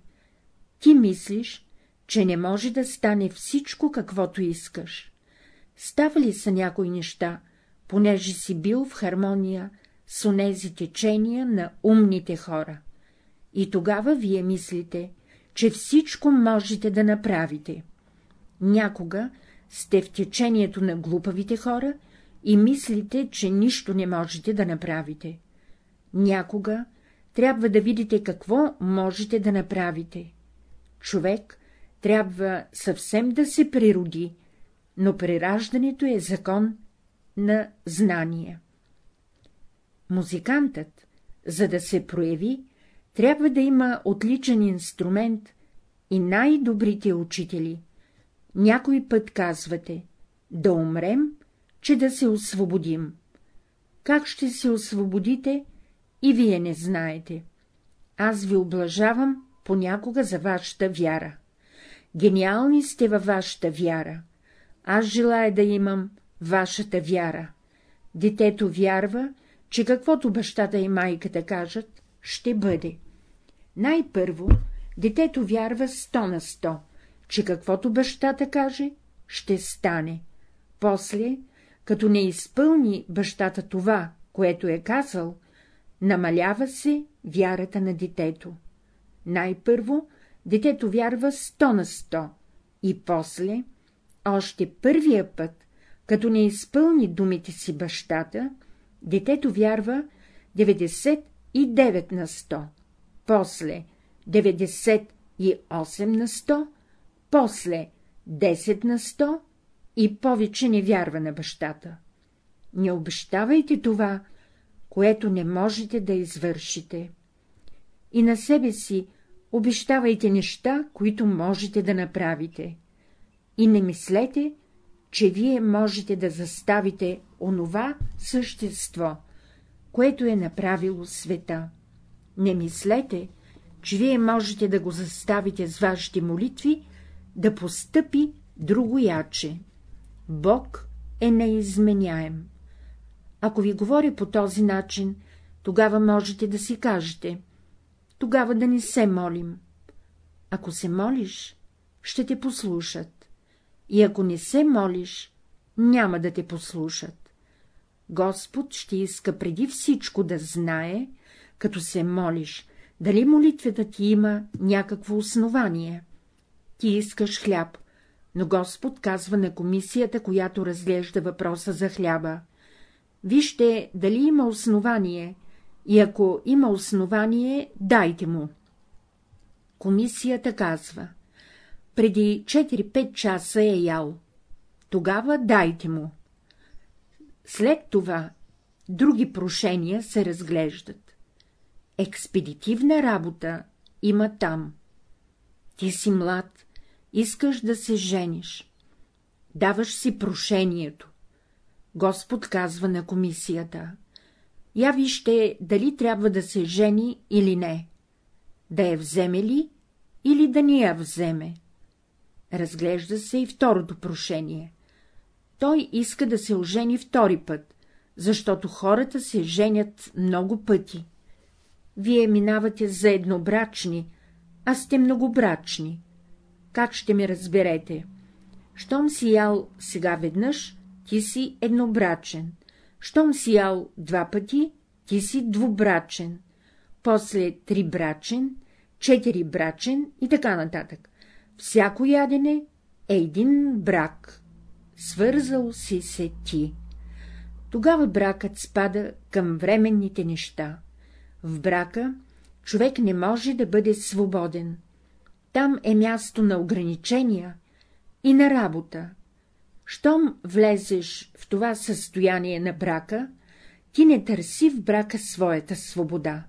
Ти мислиш, че не може да стане всичко, каквото искаш. Става ли са някои неща, понеже си бил в хармония с онези течения на умните хора? И тогава вие мислите, че всичко можете да направите. Някога сте в течението на глупавите хора и мислите, че нищо не можете да направите. Някога трябва да видите какво можете да направите. Човек трябва съвсем да се природи, но прираждането е закон на знание. Музикантът, за да се прояви, трябва да има отличен инструмент и най-добрите учители. Някой път казвате — да умрем, че да се освободим. Как ще се освободите, и вие не знаете. Аз ви облажавам понякога за вашата вяра. Гениални сте във вашата вяра. Аз желая да имам вашата вяра. Детето вярва, че каквото бащата и майката кажат, ще бъде. Най-първо, детето вярва сто на сто, че каквото бащата каже, ще стане. После, като не изпълни бащата това, което е казал, намалява се вярата на детето. Най-първо, детето вярва сто на сто, и после, още първия път, като не изпълни думите си бащата, детето вярва 99 на сто, после 98 на 100, после 10 на 100 и повече не вярва на бащата. Не обещавайте това, което не можете да извършите. И на себе си обещавайте неща, които можете да направите. И не мислете, че вие можете да заставите онова същество, което е направило света. Не мислете, че вие можете да го заставите с вашите молитви да постъпи друго яче. Бог е неизменяем. Ако ви говоря по този начин, тогава можете да си кажете, тогава да не се молим. Ако се молиш, ще те послушат. И ако не се молиш, няма да те послушат. Господ ще иска преди всичко да знае, като се молиш, дали молитвата ти има някакво основание. Ти искаш хляб, но Господ казва на комисията, която разглежда въпроса за хляба. Вижте, дали има основание, и ако има основание, дайте му. Комисията казва. Преди 4-5 часа е ял. Тогава дайте му. След това други прошения се разглеждат. Експедитивна работа има там. Ти си млад, искаш да се жениш. Даваш си прошението. Господ казва на комисията. Я вижте, дали трябва да се жени или не. Да я вземе ли или да не я вземе. Разглежда се и второто прошение. Той иска да се ожени втори път, защото хората се женят много пъти. Вие минавате за еднобрачни, а сте многобрачни. Как ще ме разберете? Щом си ял сега веднъж, ти си еднобрачен. Щом си ял два пъти, ти си двубрачен. После трибрачен, четири брачен и така нататък. Всяко ядене е един брак. Свързал си се ти. Тогава бракът спада към временните неща. В брака човек не може да бъде свободен. Там е място на ограничения и на работа. Щом влезеш в това състояние на брака, ти не търси в брака своята свобода.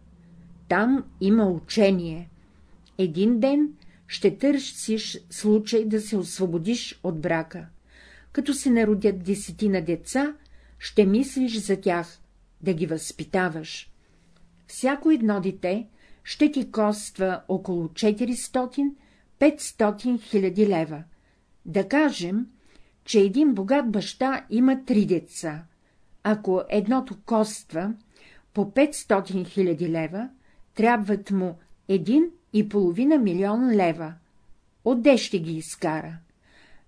Там има учение. Един ден ще търсиш случай да се освободиш от брака. Като се народят десетина деца, ще мислиш за тях, да ги възпитаваш. Всяко едно дете ще ти коства около 400-500 хиляди лева. Да кажем, че един богат баща има три деца. Ако едното коства по 500 хиляди лева, трябват му един и половина милион лева. Отде ще ги изкара?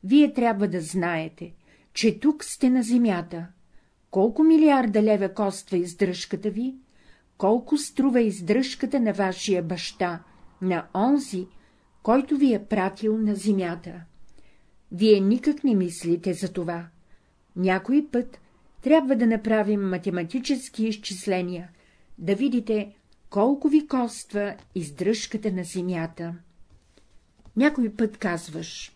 Вие трябва да знаете, че тук сте на земята. Колко милиарда лева коства издръжката ви? Колко струва издръжката на вашия баща, на онзи, който ви е пратил на земята? Вие никак не мислите за това. Някой път трябва да направим математически изчисления, да видите колко ви коства издръжката на земята. Някой път казваш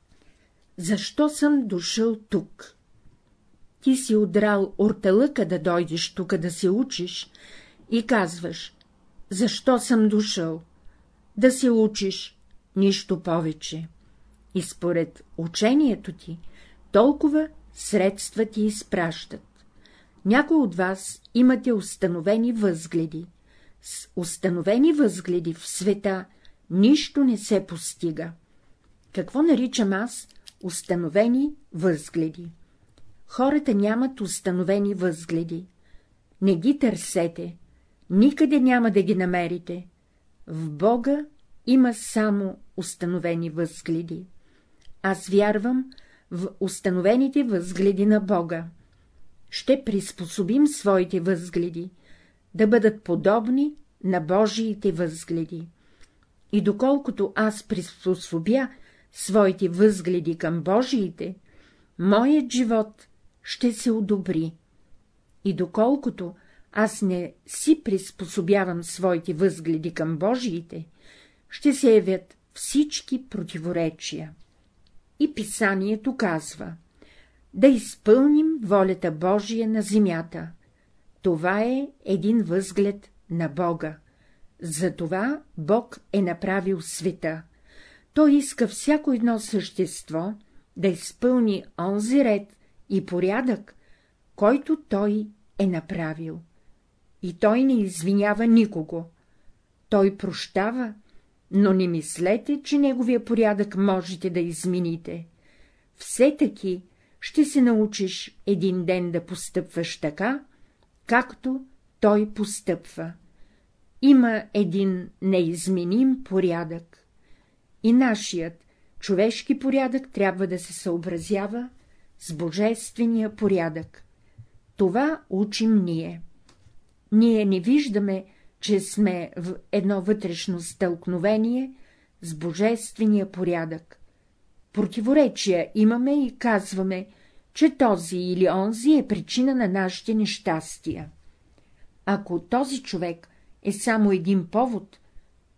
— защо съм дошъл тук? Ти си удрал орталъка да дойдеш тук да се учиш и казваш — защо съм дошъл? Да се учиш, нищо повече. И според учението ти, толкова средства ти изпращат. Някой от вас имате установени възгледи, с установени възгледи в света нищо не се постига. Какво наричам аз установени възгледи? Хората нямат установени възгледи. Не ги търсете, никъде няма да ги намерите. В Бога има само установени възгледи. Аз вярвам в установените възгледи на Бога. Ще приспособим своите възгледи, да бъдат подобни на Божиите възгледи. И доколкото аз приспособя своите възгледи към Божиите, моят живот ще се одобри. И доколкото аз не си приспособявам своите възгледи към Божиите, ще се явят всички противоречия. И писанието казва — да изпълним волята Божия на земята. Това е един възглед на Бога. Затова Бог е направил света. Той иска всяко едно същество да изпълни онзи ред и порядък, който той е направил. И той не извинява никого. Той прощава, но не мислете, че неговия порядък можете да измените. Все таки ще се научиш един ден да постъпваш така, както той постъпва. Има един неизменим порядък. И нашият човешки порядък трябва да се съобразява с божествения порядък. Това учим ние. Ние не виждаме, че сме в едно вътрешно стълкновение с божествения порядък. Противоречия имаме и казваме, че този или онзи е причина на нашите нещастия. Ако този човек е само един повод,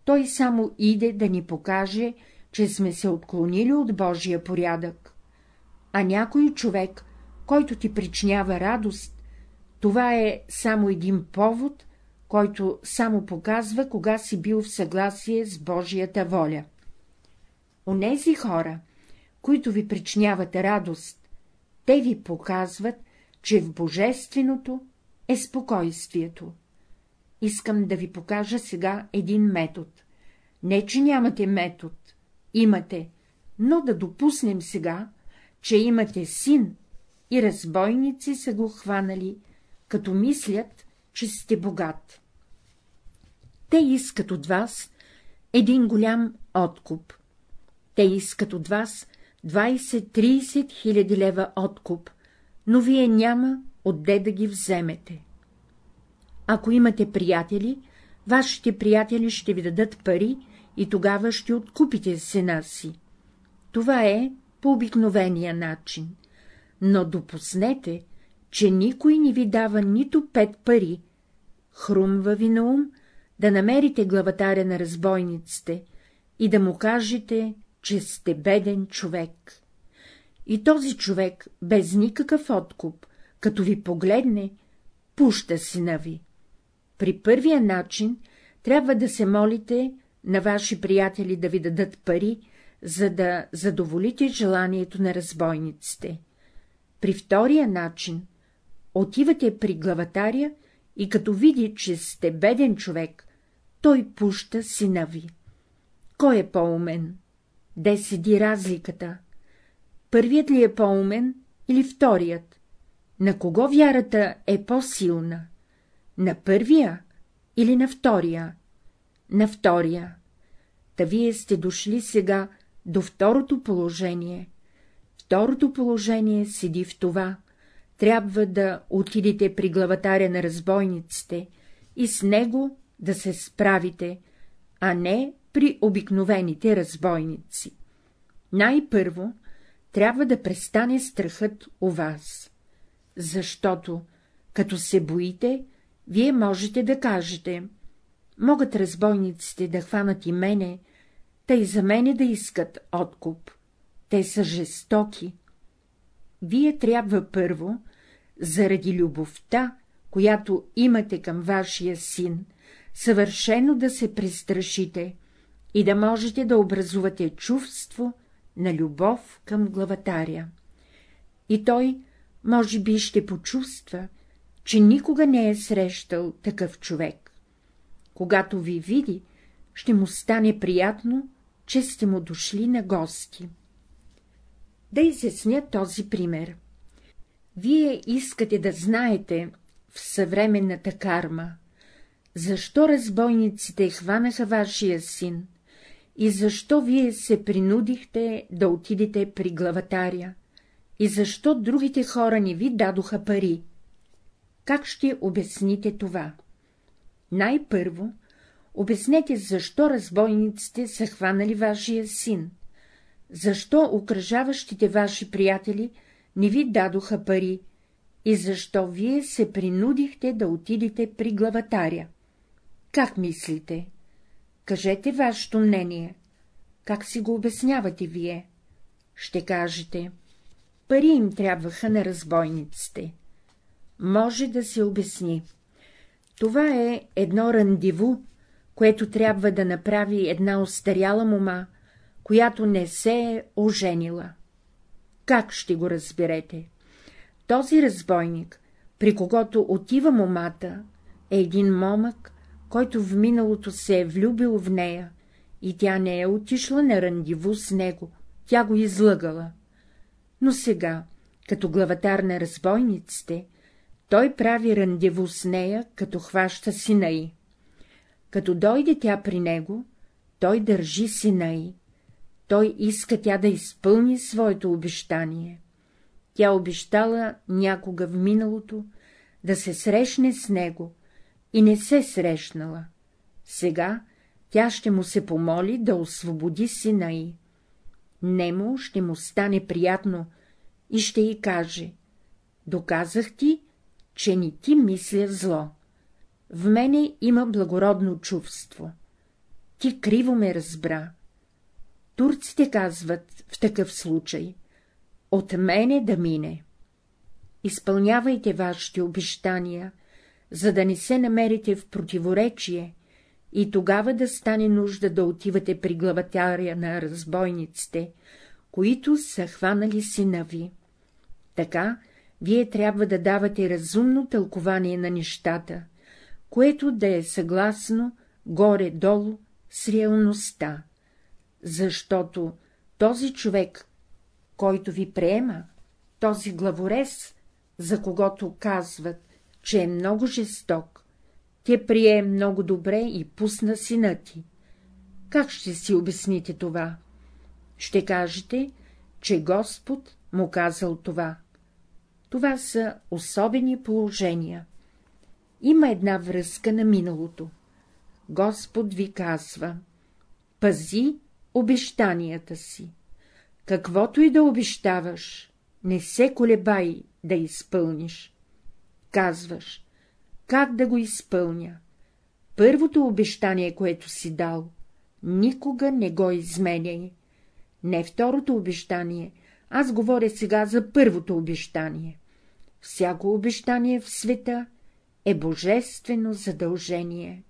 той само иде да ни покаже, че сме се отклонили от Божия порядък. А някой човек, който ти причинява радост, това е само един повод, който само показва, кога си бил в съгласие с Божията воля. Онези хора, които ви причиняват радост, те ви показват, че в Божественото е спокойствието. Искам да ви покажа сега един метод. Не, че нямате метод, имате, но да допуснем сега, че имате син и разбойници са го хванали, като мислят, че сте богат. Те искат от вас един голям откуп. Те искат от вас 20-30 хиляди лева откуп, но вие няма отде да ги вземете. Ако имате приятели, вашите приятели ще ви дадат пари и тогава ще откупите сена си. Това е по обикновения начин. Но допуснете, че никой не ви дава нито пет пари. Хрумва ви на ум да намерите главатаря на разбойниците и да му кажете, че сте беден човек. И този човек, без никакъв откуп, като ви погледне, пуща сина ви. При първия начин трябва да се молите на ваши приятели да ви дадат пари, за да задоволите желанието на разбойниците. При втория начин отивате при главатаря и като види, че сте беден човек, той пуща сина ви. Кой е по-умен? Де седи разликата? Първият ли е по-умен или вторият? На кого вярата е по-силна? На първия или на втория? На втория. Та вие сте дошли сега до второто положение. Второто положение седи в това. Трябва да отидете при главатаря на разбойниците и с него да се справите, а не при обикновените разбойници. Най-първо трябва да престане страхът у вас, защото, като се боите, вие можете да кажете — могат разбойниците да хванат и мене, тъй за мене да искат откуп. Те са жестоки. Вие трябва първо, заради любовта, която имате към вашия син, съвършено да се престрашите и да можете да образувате чувство на любов към главатаря. И той, може би, ще почувства, че никога не е срещал такъв човек. Когато ви види, ще му стане приятно, че сте му дошли на гости. Да изясня този пример. Вие искате да знаете в съвременната карма, защо разбойниците хванаха вашия син и защо вие се принудихте да отидете при главатаря и защо другите хора не ви дадоха пари. Как ще обясните това? Най-първо, обяснете, защо разбойниците са хванали вашия син, защо окръжаващите ваши приятели не ви дадоха пари и защо вие се принудихте да отидете при главатаря. Как мислите? Кажете вашето мнение. Как си го обяснявате вие? Ще кажете. Пари им трябваха на разбойниците. Може да се обясни. Това е едно рандиву, което трябва да направи една остаряла мома, която не се е оженила. Как ще го разберете? Този разбойник, при когото отива момата, е един момък, който в миналото се е влюбил в нея, и тя не е отишла на рандиву с него, тя го излъгала. Но сега, като главатар на разбойниците, той прави рандеву с нея, като хваща сина й. Като дойде тя при него, той държи сина й. той иска тя да изпълни своето обещание. Тя обещала някога в миналото да се срещне с него и не се срещнала. Сега тя ще му се помоли да освободи сина й. Немо ще му стане приятно и ще й каже — доказах ти, че ни ти мисля зло. В мене има благородно чувство. Ти криво ме разбра. Турците казват в такъв случай — от мене да мине. Изпълнявайте вашите обещания, за да не се намерите в противоречие и тогава да стане нужда да отивате при главатаря на разбойниците, които са хванали сина ви. Така вие трябва да давате разумно тълкование на нещата, което да е съгласно горе-долу с реалността, защото този човек, който ви приема, този главорез, за когото казват, че е много жесток, те прие много добре и пусна сина ти. Как ще си обясните това? Ще кажете, че Господ му казал това. Това са особени положения. Има една връзка на миналото. Господ ви казва — пази обещанията си. Каквото и да обещаваш, не се колебай да изпълниш. Казваш, как да го изпълня? Първото обещание, което си дал, никога не го изменяй. Не второто обещание, аз говоря сега за първото обещание. Всяко обещание в света е божествено задължение.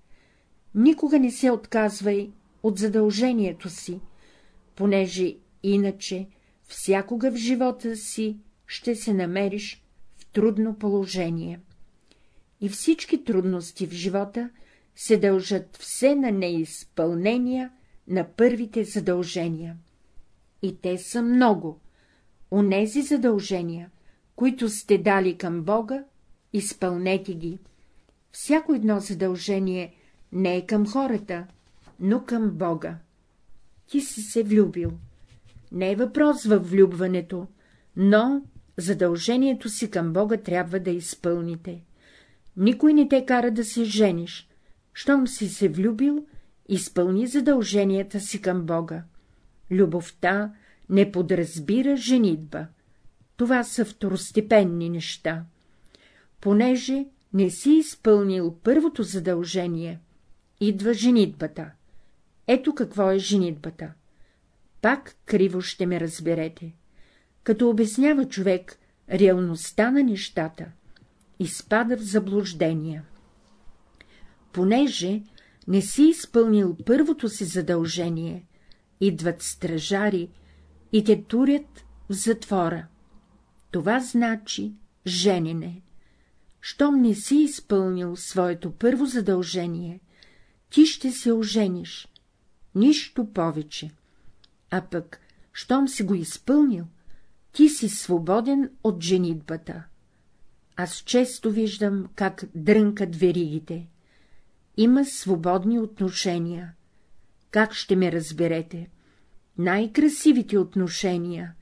Никога не се отказвай от задължението си, понеже иначе всякога в живота си ще се намериш трудно положение. И всички трудности в живота се дължат все на неизпълнения на първите задължения. И те са много. Онези задължения, които сте дали към Бога, изпълнете ги. Всяко едно задължение не е към хората, но към Бога. Ти си се влюбил. Не е въпрос във влюбването, но задължението си към Бога трябва да изпълните. Никой не те кара да се жениш. Щом си се влюбил, изпълни задълженията си към Бога. Любовта не подразбира женитба. Това са второстепенни неща. Понеже не си изпълнил първото задължение, идва женитбата. Ето какво е женитбата. Пак криво ще ме разберете. Като обяснява човек реалността на нещата, изпада в заблуждения. Понеже не си изпълнил първото си задължение, идват стражари и те турят в затвора. Това значи женене. Щом не си изпълнил своето първо задължение, ти ще се ожениш. Нищо повече. А пък, щом си го изпълнил, ти си свободен от женитбата. Аз често виждам, как дрънкат веригите. Има свободни отношения. Как ще ме разберете? Най-красивите отношения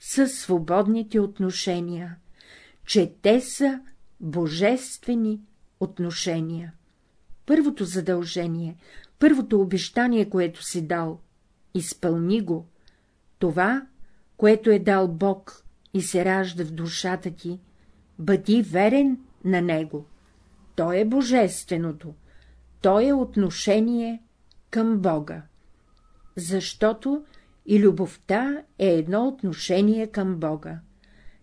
са свободните отношения, че те са божествени отношения. Първото задължение, първото обещание, което си дал, изпълни го. Това, което е дал Бог и се ражда в душата ти, бъди верен на него. То е божественото, то е отношение към Бога. Защото и любовта е едно отношение към Бога.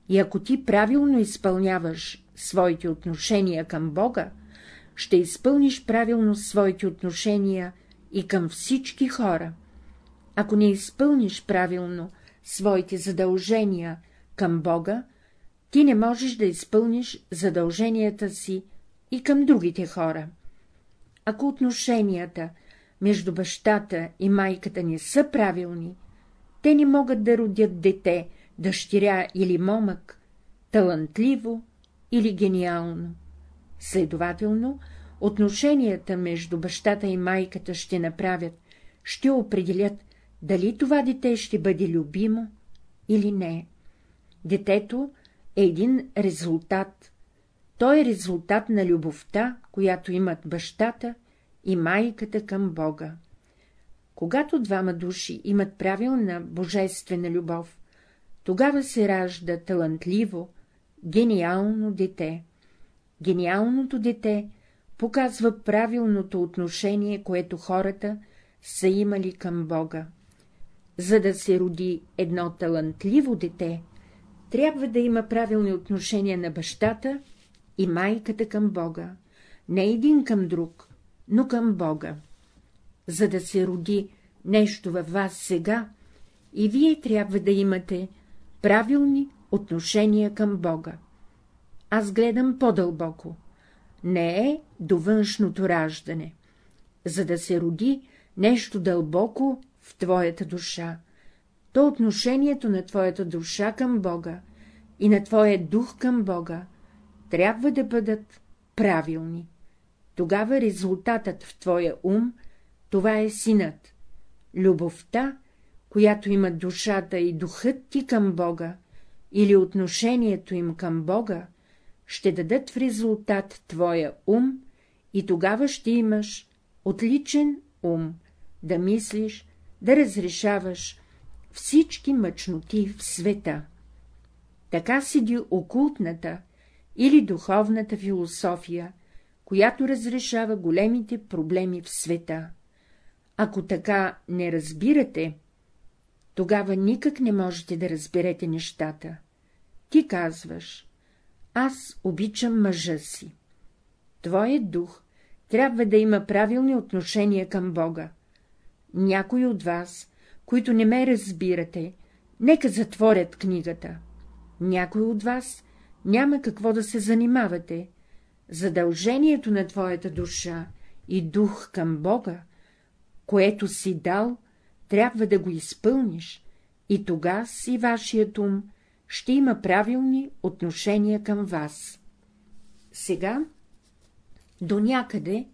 И ако ти правилно изпълняваш своите отношения към Бога, ще изпълниш правилно своите отношения и към всички хора. Ако не изпълниш правилно своите задължения към Бога, ти не можеш да изпълниш задълженията си и към другите хора. Ако отношенията между бащата и майката не са правилни, те не могат да родят дете, дъщеря или момък, талантливо или гениално. Следователно, отношенията между бащата и майката ще направят, ще определят дали това дете ще бъде любимо или не. Детето е един резултат. Той е резултат на любовта, която имат бащата и майката към Бога. Когато двама души имат правилна божествена любов, тогава се ражда талантливо, гениално дете. Гениалното дете показва правилното отношение, което хората са имали към Бога. За да се роди едно талантливо дете, трябва да има правилни отношения на бащата и майката към Бога, не един към друг, но към Бога. За да се роди нещо във вас сега, и вие трябва да имате правилни отношения към Бога. Аз гледам по-дълбоко. Не е до външното раждане. За да се роди нещо дълбоко в твоята душа, то отношението на твоята душа към Бога и на твоя дух към Бога трябва да бъдат правилни. Тогава резултатът в твоя ум, това е синът. Любовта, която има душата и духът ти към Бога, или отношението им към Бога, ще дадат в резултат твоя ум и тогава ще имаш отличен ум, да мислиш, да разрешаваш всички мъчноти в света. Така седи окултната или духовната философия, която разрешава големите проблеми в света. Ако така не разбирате, тогава никак не можете да разберете нещата. Ти казваш, аз обичам мъжа си. Твоят дух трябва да има правилни отношения към Бога. Някои от вас, които не ме разбирате, нека затворят книгата. Някои от вас няма какво да се занимавате. Задължението на твоята душа и дух към Бога, което си дал, трябва да го изпълниш, и тогава си вашият ум ще има правилни отношения към вас. Сега до някъде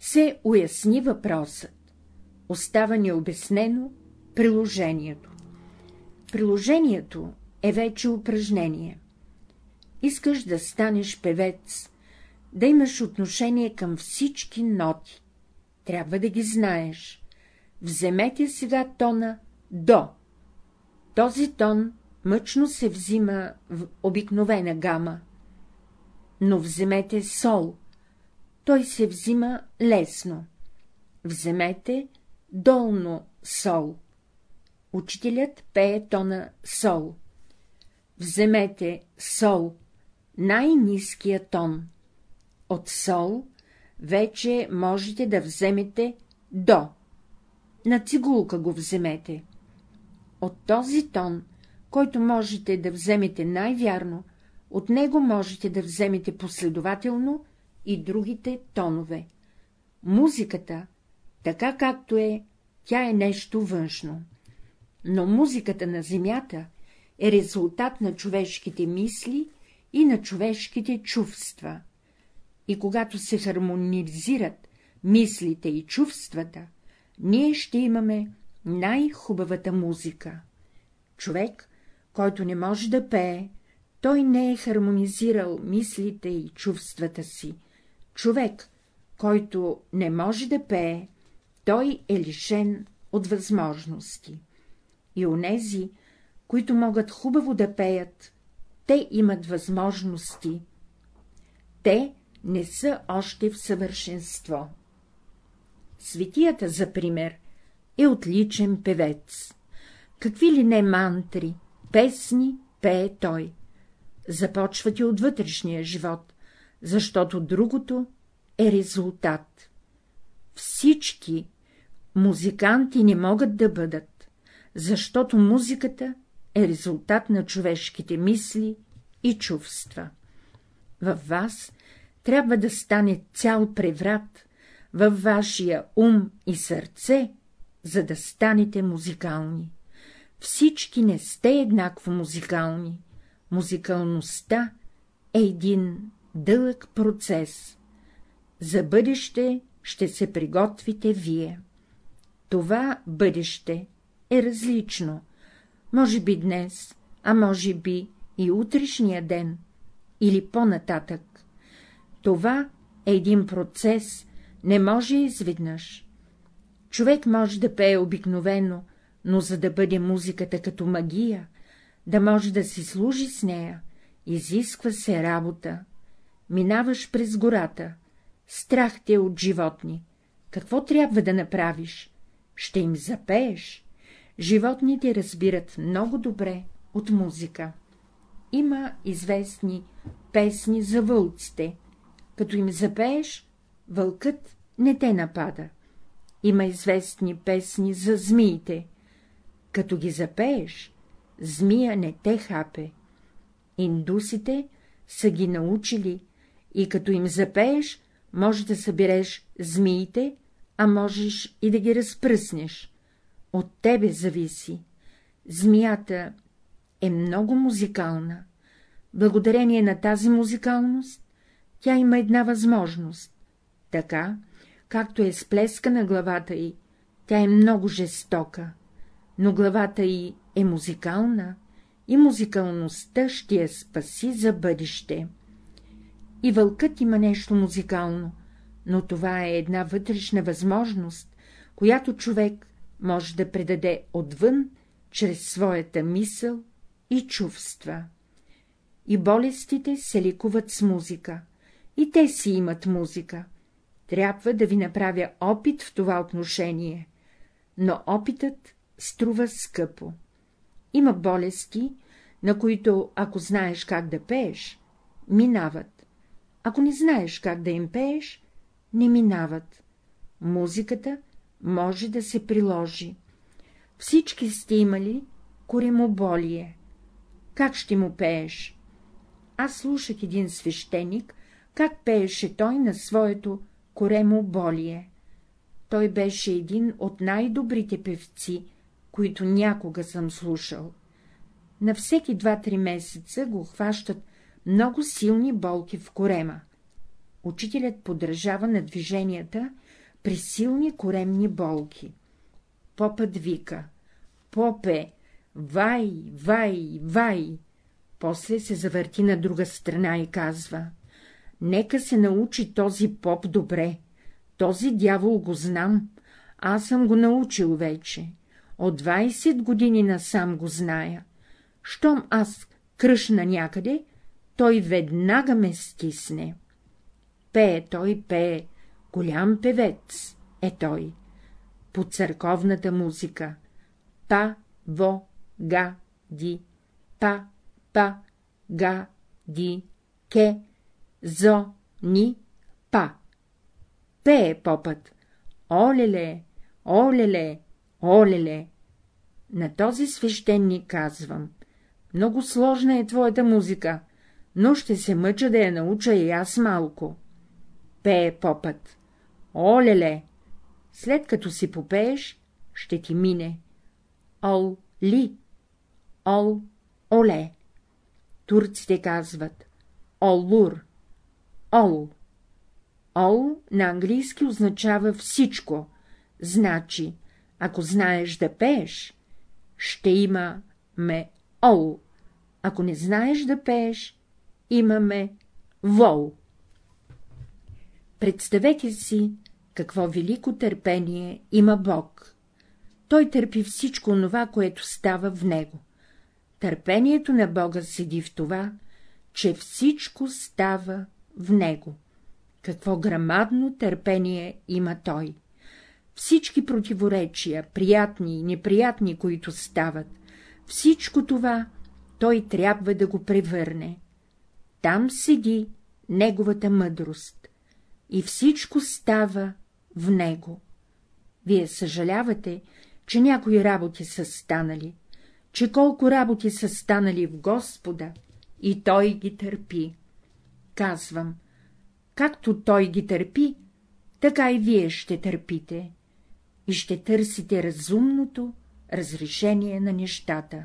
се уясни въпросът. Остава необяснено приложението. Приложението е вече упражнение. Искаш да станеш певец, да имаш отношение към всички ноти. Трябва да ги знаеш. Вземете сега тона до. Този тон мъчно се взима в обикновена гама. Но вземете сол. Той се взима лесно. Вземете долно сол. Учителят пее тона сол. Вземете сол, най-низкия тон. От сол вече можете да вземете до. На цигулка го вземете. От този тон, който можете да вземете най-вярно, от него можете да вземете последователно и другите тонове. Музиката, така както е, тя е нещо външно. Но музиката на земята е резултат на човешките мисли и на човешките чувства. И когато се хармонизират мислите и чувствата, ние ще имаме най-хубавата музика. Човек, който не може да пее, той не е хармонизирал мислите и чувствата си. Човек, който не може да пее, той е лишен от възможности. И онези, които могат хубаво да пеят, те имат възможности. Те не са още в съвършенство. Светията, за пример, е отличен певец. Какви ли не мантри, песни пее той. Започвате от вътрешния живот, защото другото е резултат. Всички музиканти не могат да бъдат, защото музиката е резултат на човешките мисли и чувства. Във вас трябва да стане цял преврат във вашия ум и сърце, за да станете музикални. Всички не сте еднакво музикални. Музикалността е един дълъг процес. За бъдеще ще се приготвите вие. Това бъдеще е различно. Може би днес, а може би и утрешния ден, или по-нататък. Това е един процес, не може изведнъж. Човек може да пее обикновено, но за да бъде музиката като магия, да може да си служи с нея, изисква се работа. Минаваш през гората, страх те от животни. Какво трябва да направиш? Ще им запееш. Животните разбират много добре от музика. Има известни песни за вълците. Като им запееш, вълкът не те напада. Има известни песни за змиите. Като ги запееш, змия не те хапе. Индусите са ги научили и като им запееш, може да събереш змиите, а можеш и да ги разпръснеш. От тебе зависи. Змията е много музикална. Благодарение на тази музикалност, тя има една възможност. Така, както е сплеска на главата й, тя е много жестока, но главата й е музикална и музикалността ще я спаси за бъдеще. И вълкът има нещо музикално, но това е една вътрешна възможност, която човек може да предаде отвън, чрез своята мисъл и чувства. И болестите се лекуват с музика, и те си имат музика. Трябва да ви направя опит в това отношение, но опитът струва скъпо. Има болести, на които, ако знаеш как да пееш, минават. Ако не знаеш как да им пееш, не минават. Музиката може да се приложи. Всички сте имали коремоболие. Как ще му пееш? Аз слушах един свещеник, как пееше той на своето коремоболие. Той беше един от най-добрите певци, които някога съм слушал. На всеки два-три месеца го хващат много силни болки в корема. Учителят подражава на движенията при силни коремни болки. Попът вика — попе, вай, вай, вай. После се завърти на друга страна и казва — нека се научи този поп добре. Този дявол го знам, аз съм го научил вече. От 20 години насам го зная. Щом аз кръшна някъде, той веднага ме стисне. Пее той, пее, голям певец е той. По църковната музика. Па, во, га, ди, па, па, га, ди, ке, зо, ни, па. Пее попът. Олеле, олеле, олеле. На този свещеник казвам. Много сложна е твоята музика, но ще се мъча да я науча и аз малко. Пее попът. Олеле! След като си попееш, ще ти мине. Ол, ли, ол, оле. Турците казват олур, ол. Ол на английски означава всичко, значи, ако знаеш да пееш, ще има ме ол, ако не знаеш да пееш, имаме вол. Представете си, какво велико търпение има Бог. Той търпи всичко това, което става в него. Търпението на Бога седи в това, че всичко става в него. Какво грамадно търпение има той! Всички противоречия, приятни и неприятни, които стават, всичко това той трябва да го превърне. Там седи неговата мъдрост и всичко става в него. Вие съжалявате, че някои работи са станали, че колко работи са станали в Господа, и Той ги търпи. Казвам, както Той ги търпи, така и вие ще търпите и ще търсите разумното разрешение на нещата.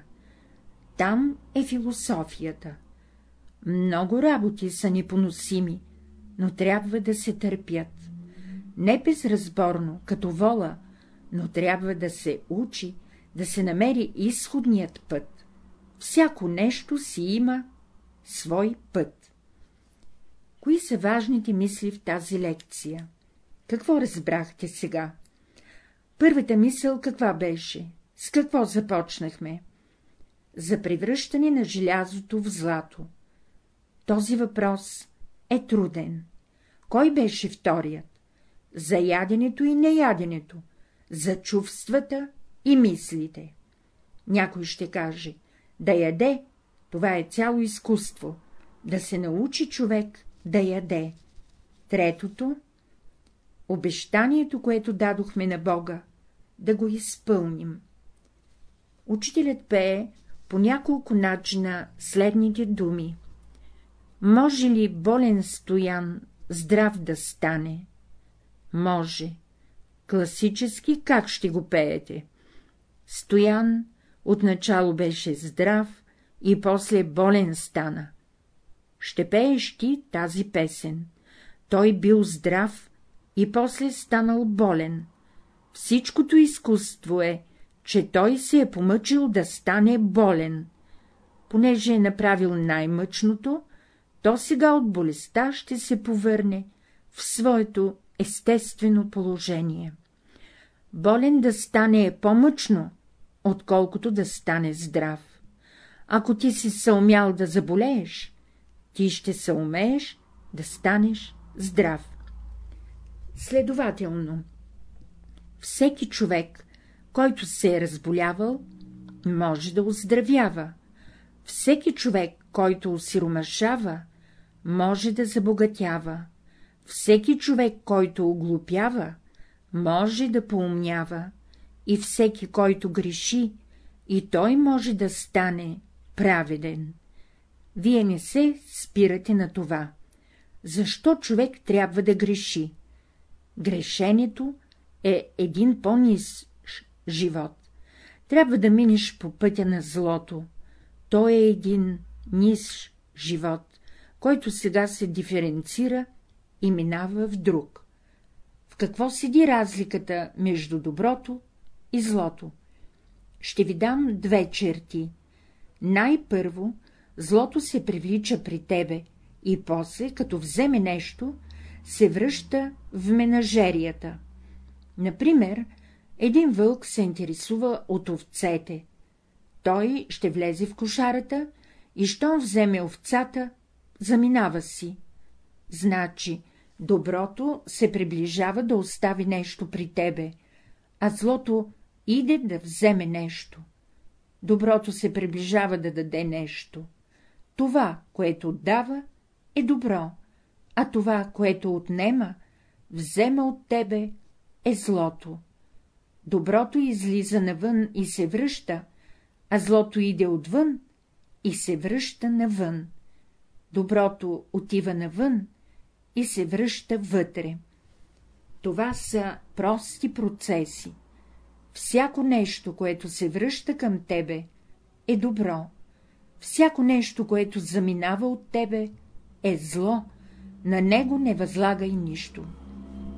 Там е философията. Много работи са непоносими, но трябва да се търпят. Не безразборно, като вола, но трябва да се учи, да се намери изходният път. Всяко нещо си има свой път. Кои са важните мисли в тази лекция? Какво разбрахте сега? Първата мисъл каква беше? С какво започнахме? За превръщане на желязото в злато. Този въпрос е труден. Кой беше вторият? За яденето и неяденето, за чувствата и мислите. Някой ще каже, да яде, това е цяло изкуство, да се научи човек да яде. Третото — обещанието, което дадохме на Бога, да го изпълним. Учителят пее по няколко начина следните думи. Може ли болен стоян здрав да стане? Може. Класически как ще го пеете? Стоян отначало беше здрав и после болен стана. Ще пееш ти тази песен. Той бил здрав и после станал болен. Всичкото изкуство е, че той се е помъчил да стане болен. Понеже е направил най-мъчното, то сега от болестта ще се повърне в своето естествено положение. Болен да стане е по-мъчно, отколкото да стане здрав. Ако ти си съумял да заболееш, ти ще се умееш да станеш здрав. Следователно, всеки човек, който се е разболявал, може да оздравява. Всеки човек, който осиромашава, може да забогатява. Всеки човек, който оглупява, може да поумнява. И всеки, който греши, и той може да стане праведен. Вие не се спирате на това. Защо човек трябва да греши? Грешението е един по-низ живот. Трябва да минеш по пътя на злото. То е един низ живот, който сега се диференцира и минава в друг. В какво седи разликата между доброто и злото? Ще ви дам две черти. Най-първо злото се привлича при тебе и после, като вземе нещо, се връща в менажерията. Например, един вълк се интересува от овцете. Той ще влезе в кошарата и щом вземе овцата, заминава си. Значи, доброто се приближава да остави нещо при тебе, а злото иде да вземе нещо. Доброто се приближава да даде нещо. Това, което дава, е добро, а това, което отнема, взема от тебе, е злото. Доброто излиза навън и се връща, а злото иде отвън и се връща навън. Доброто отива навън и се връща вътре. Това са прости процеси. Всяко нещо, което се връща към тебе, е добро. Всяко нещо, което заминава от тебе, е зло, на него не възлагай нищо.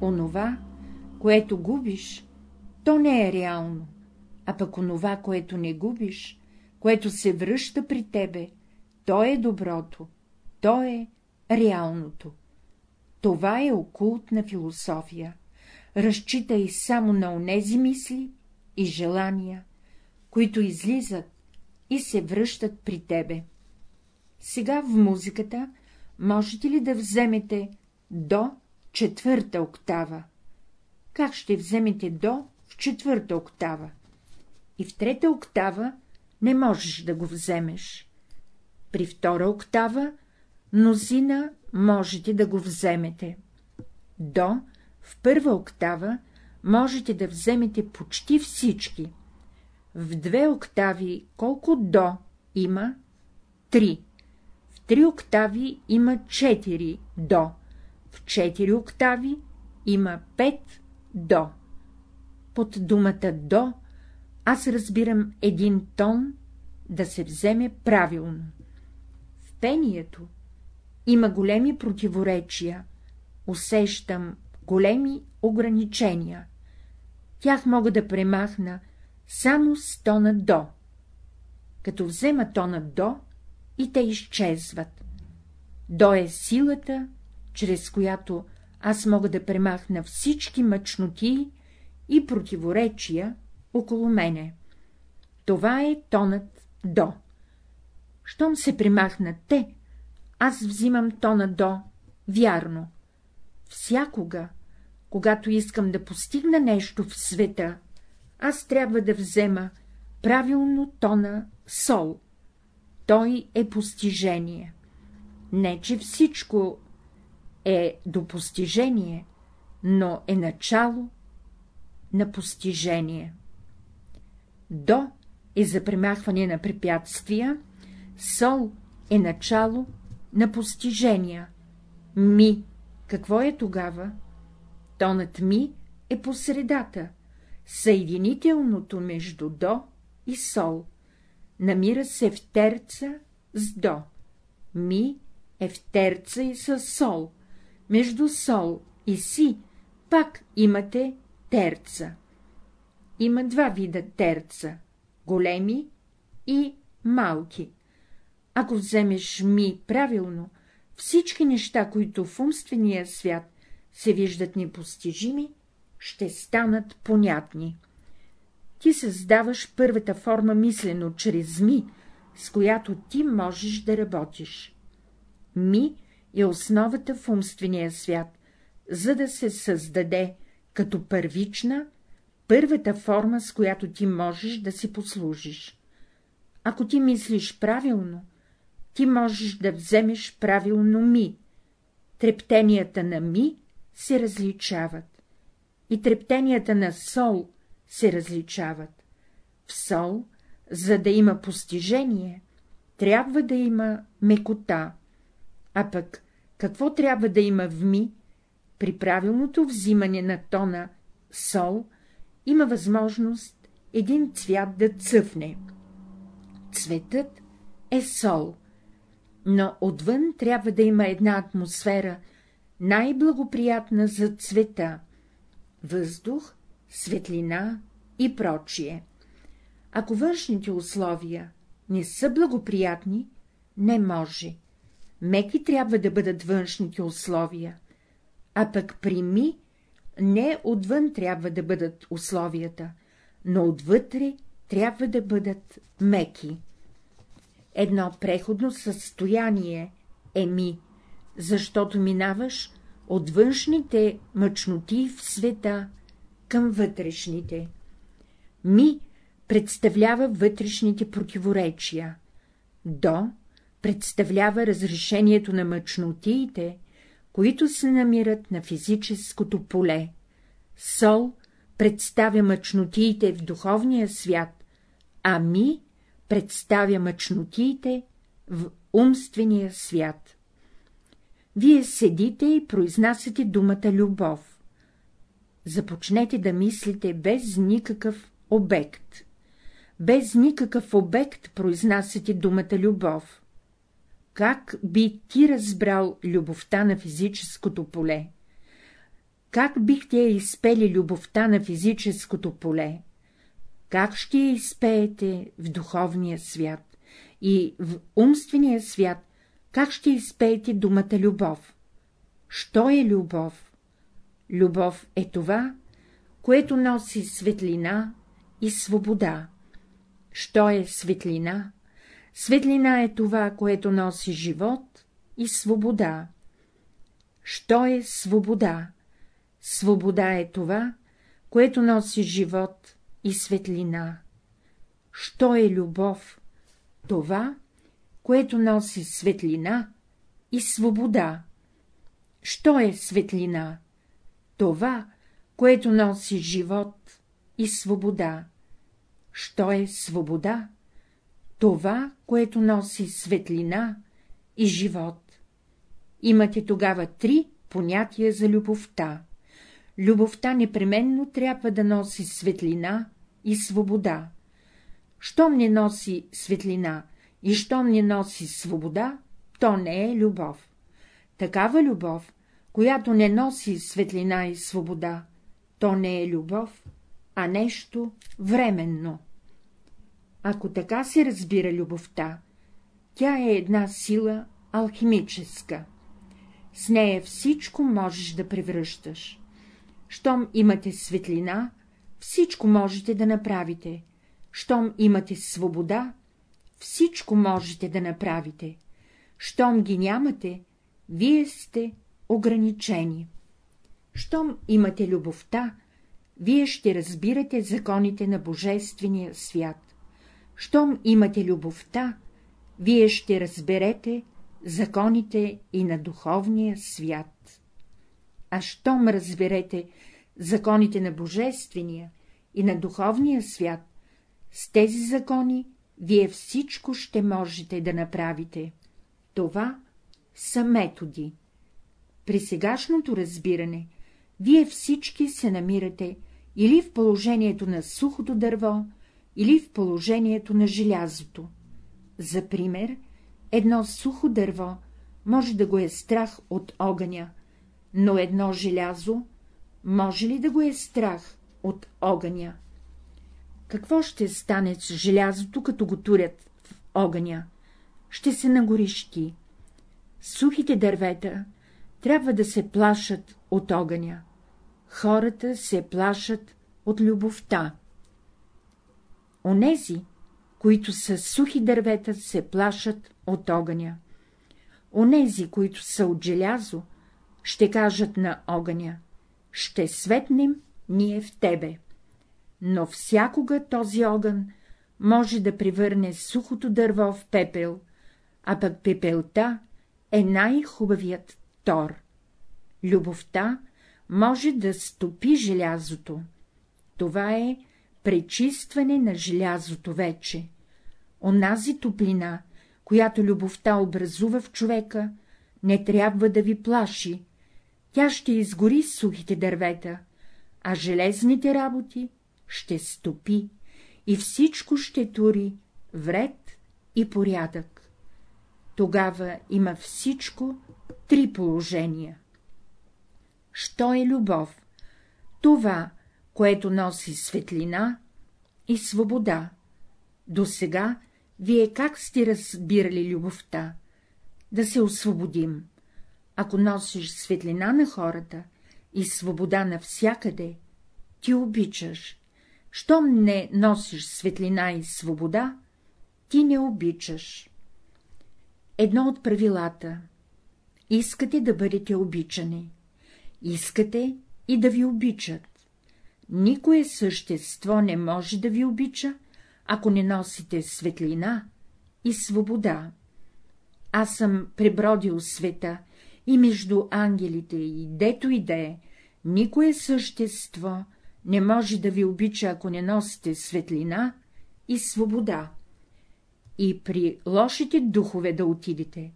Онова, което губиш, то не е реално, а пък онова, което не губиш, което се връща при тебе, то е доброто, то е реалното. Това е окултна философия. Разчитай само на онези мисли и желания, които излизат и се връщат при тебе. Сега в музиката можете ли да вземете до четвърта октава? Как ще вземете до в четвърта октава? И в трета октава не можеш да го вземеш. При втора октава мнозина можете да го вземете. До в първа октава можете да вземете почти всички. В две октави колко до има? Три. В три октави има четири до. В четири октави има пет до. Под думата до аз разбирам един тон да се вземе правилно. В пението има големи противоречия, усещам големи ограничения. Тях мога да премахна само с тона до. Като взема тона до, и те изчезват. До е силата, чрез която аз мога да премахна всички мъчноти и противоречия около мене. Това е тонът до. Щом се примахнат те, аз взимам тона до, вярно. Всякога, когато искам да постигна нещо в света, аз трябва да взема правилно тона сол. Той е постижение. Не, че всичко е до постижение, но е начало на постижение. До е за премахване на препятствия, сол е начало на постижения. Ми, какво е тогава? Тонът ми е по средата, съединителното между до и сол. Намира се в терца с до. Ми е в терца и с сол. Между сол и си пак имате терца. Има два вида терца — големи и малки. Ако вземеш ми правилно, всички неща, които в умствения свят се виждат непостижими, ще станат понятни. Ти създаваш първата форма мислено чрез ми, с която ти можеш да работиш. Ми е основата в умствения свят, за да се създаде като първична, първата форма, с която ти можеш да си послужиш. Ако ти мислиш правилно, ти можеш да вземеш правилно ми. Трептенията на ми се различават. И трептенията на сол се различават. В сол, за да има постижение, трябва да има мекота, а пък какво трябва да има в ми, при правилното взимане на тона сол, има възможност един цвят да цъфне. Цветът е сол, но отвън трябва да има една атмосфера, най-благоприятна за цвета — въздух, светлина и прочие. Ако външните условия не са благоприятни, не може. Меки трябва да бъдат външните условия, а пък при ми не отвън трябва да бъдат условията, но отвътре трябва да бъдат меки. Едно преходно състояние е ми, защото минаваш от външните мъчноти в света към вътрешните. Ми представлява вътрешните противоречия. До представлява разрешението на мъчнотиите, които се намират на физическото поле. Сол представя мъчнотиите в духовния свят, а ми представя мъчнотиите в умствения свят. Вие седите и произнасяте думата любов. Започнете да мислите без никакъв обект. Без никакъв обект произнасяте думата любов. Как би ти разбрал любовта на физическото поле? Как бихте я изпели любовта на физическото поле? Как ще я изпеете в духовния свят и в умствения свят, как ще изпеете думата любов? Що е любов? Любов е това, което носи светлина и свобода. Що е светлина? Светлина е това, което носи живот и свобода. Що е свобода? Свобода е това, което носи живот и светлина. Що е любов? Това, което носи светлина и свобода. Що е светлина? Това, което носи живот и свобода. Що е свобода? Това, което носи светлина и живот. Имате тогава три понятия за любовта. Любовта непременно трябва да носи светлина и свобода. Щом не носи светлина и щом не носи свобода, то не е любов. Такава любов, която не носи светлина и свобода, то не е любов, а нещо временно. Ако така се разбира любовта, тя е една сила алхимическа. С нея всичко можеш да превръщаш. Щом имате светлина, всичко можете да направите. Щом имате свобода, всичко можете да направите. Щом ги нямате, вие сте ограничени. Щом имате любовта, вие ще разбирате законите на Божествения свят. Щом имате любовта, вие ще разберете законите и на духовния свят. А щом разберете законите на Божествения и на духовния свят, с тези закони вие всичко ще можете да направите. Това са методи. При сегашното разбиране, вие всички се намирате или в положението на сухото дърво, или в положението на желязото. За пример, едно сухо дърво може да го е страх от огъня, но едно желязо може ли да го е страх от огъня? Какво ще стане с желязото, като го турят в огъня? Ще се нагорищи. Сухите дървета трябва да се плашат от огъня. Хората се плашат от любовта. Онези, които са сухи дървета, се плашат от огъня. Онези, които са от желязо, ще кажат на огъня — ще светнем ние в тебе. Но всякога този огън може да превърне сухото дърво в пепел, а пък пепелта е най-хубавият тор. Любовта може да стопи желязото. Това е пречистване на желязото вече. Онази топлина, която любовта образува в човека, не трябва да ви плаши. Тя ще изгори сухите дървета, а железните работи ще стопи и всичко ще тури вред и порядък. Тогава има всичко три положения. Що е любов? Това, което носи светлина и свобода. До сега вие как сте разбирали любовта? Да се освободим. Ако носиш светлина на хората и свобода навсякъде, ти обичаш. Щом не носиш светлина и свобода, ти не обичаш. Едно от правилата — искате да бъдете обичани, искате и да ви обичат. Никое същество не може да ви обича, ако не носите светлина и свобода. Аз съм пребродил света и между ангелите и дето и де, никое същество не може да ви обича, ако не носите светлина и свобода. И при лошите духове да отидете,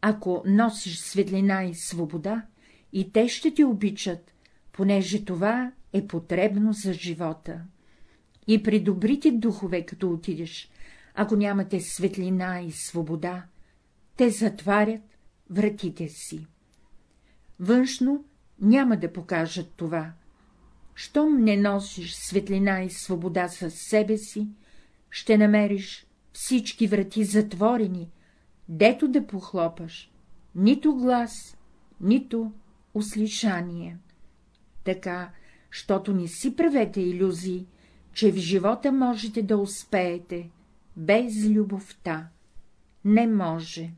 ако носиш светлина и свобода, и те ще те обичат, понеже това е потребно за живота. И при добрите духове, като отидеш, ако нямате светлина и свобода, те затварят вратите си. Външно няма да покажат това. Щом не носиш светлина и свобода със себе си, ще намериш всички врати затворени, дето да похлопаш, нито глас, нито услишание. Така, щото не си правете иллюзии, че в живота можете да успеете без любовта. Не може.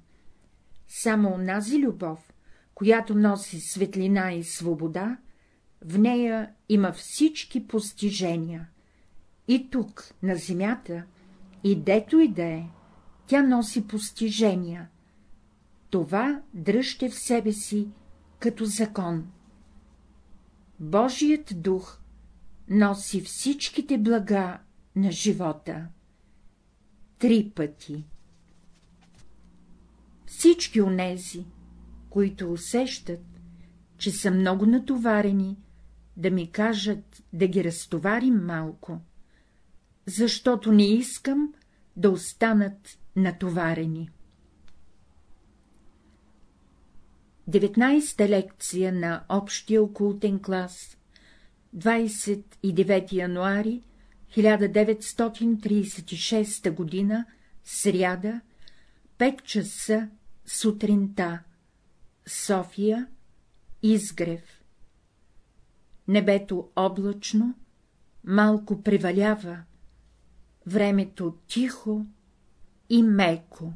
Само онази любов, която носи светлина и свобода, в нея има всички постижения. И тук, на земята, и дето и да е, тя носи постижения. Това дръжте в себе си като закон. Божият дух носи всичките блага на живота. Три пъти. Всички онези, които усещат, че са много натоварени, да ми кажат да ги разтоварим малко, защото не искам да останат натоварени. 19-та лекция на общия окултен клас 29 януари 1936 г. сряда, 5 часа сутринта, София, Изгрев. Небето облачно, малко превалява, времето тихо и меко.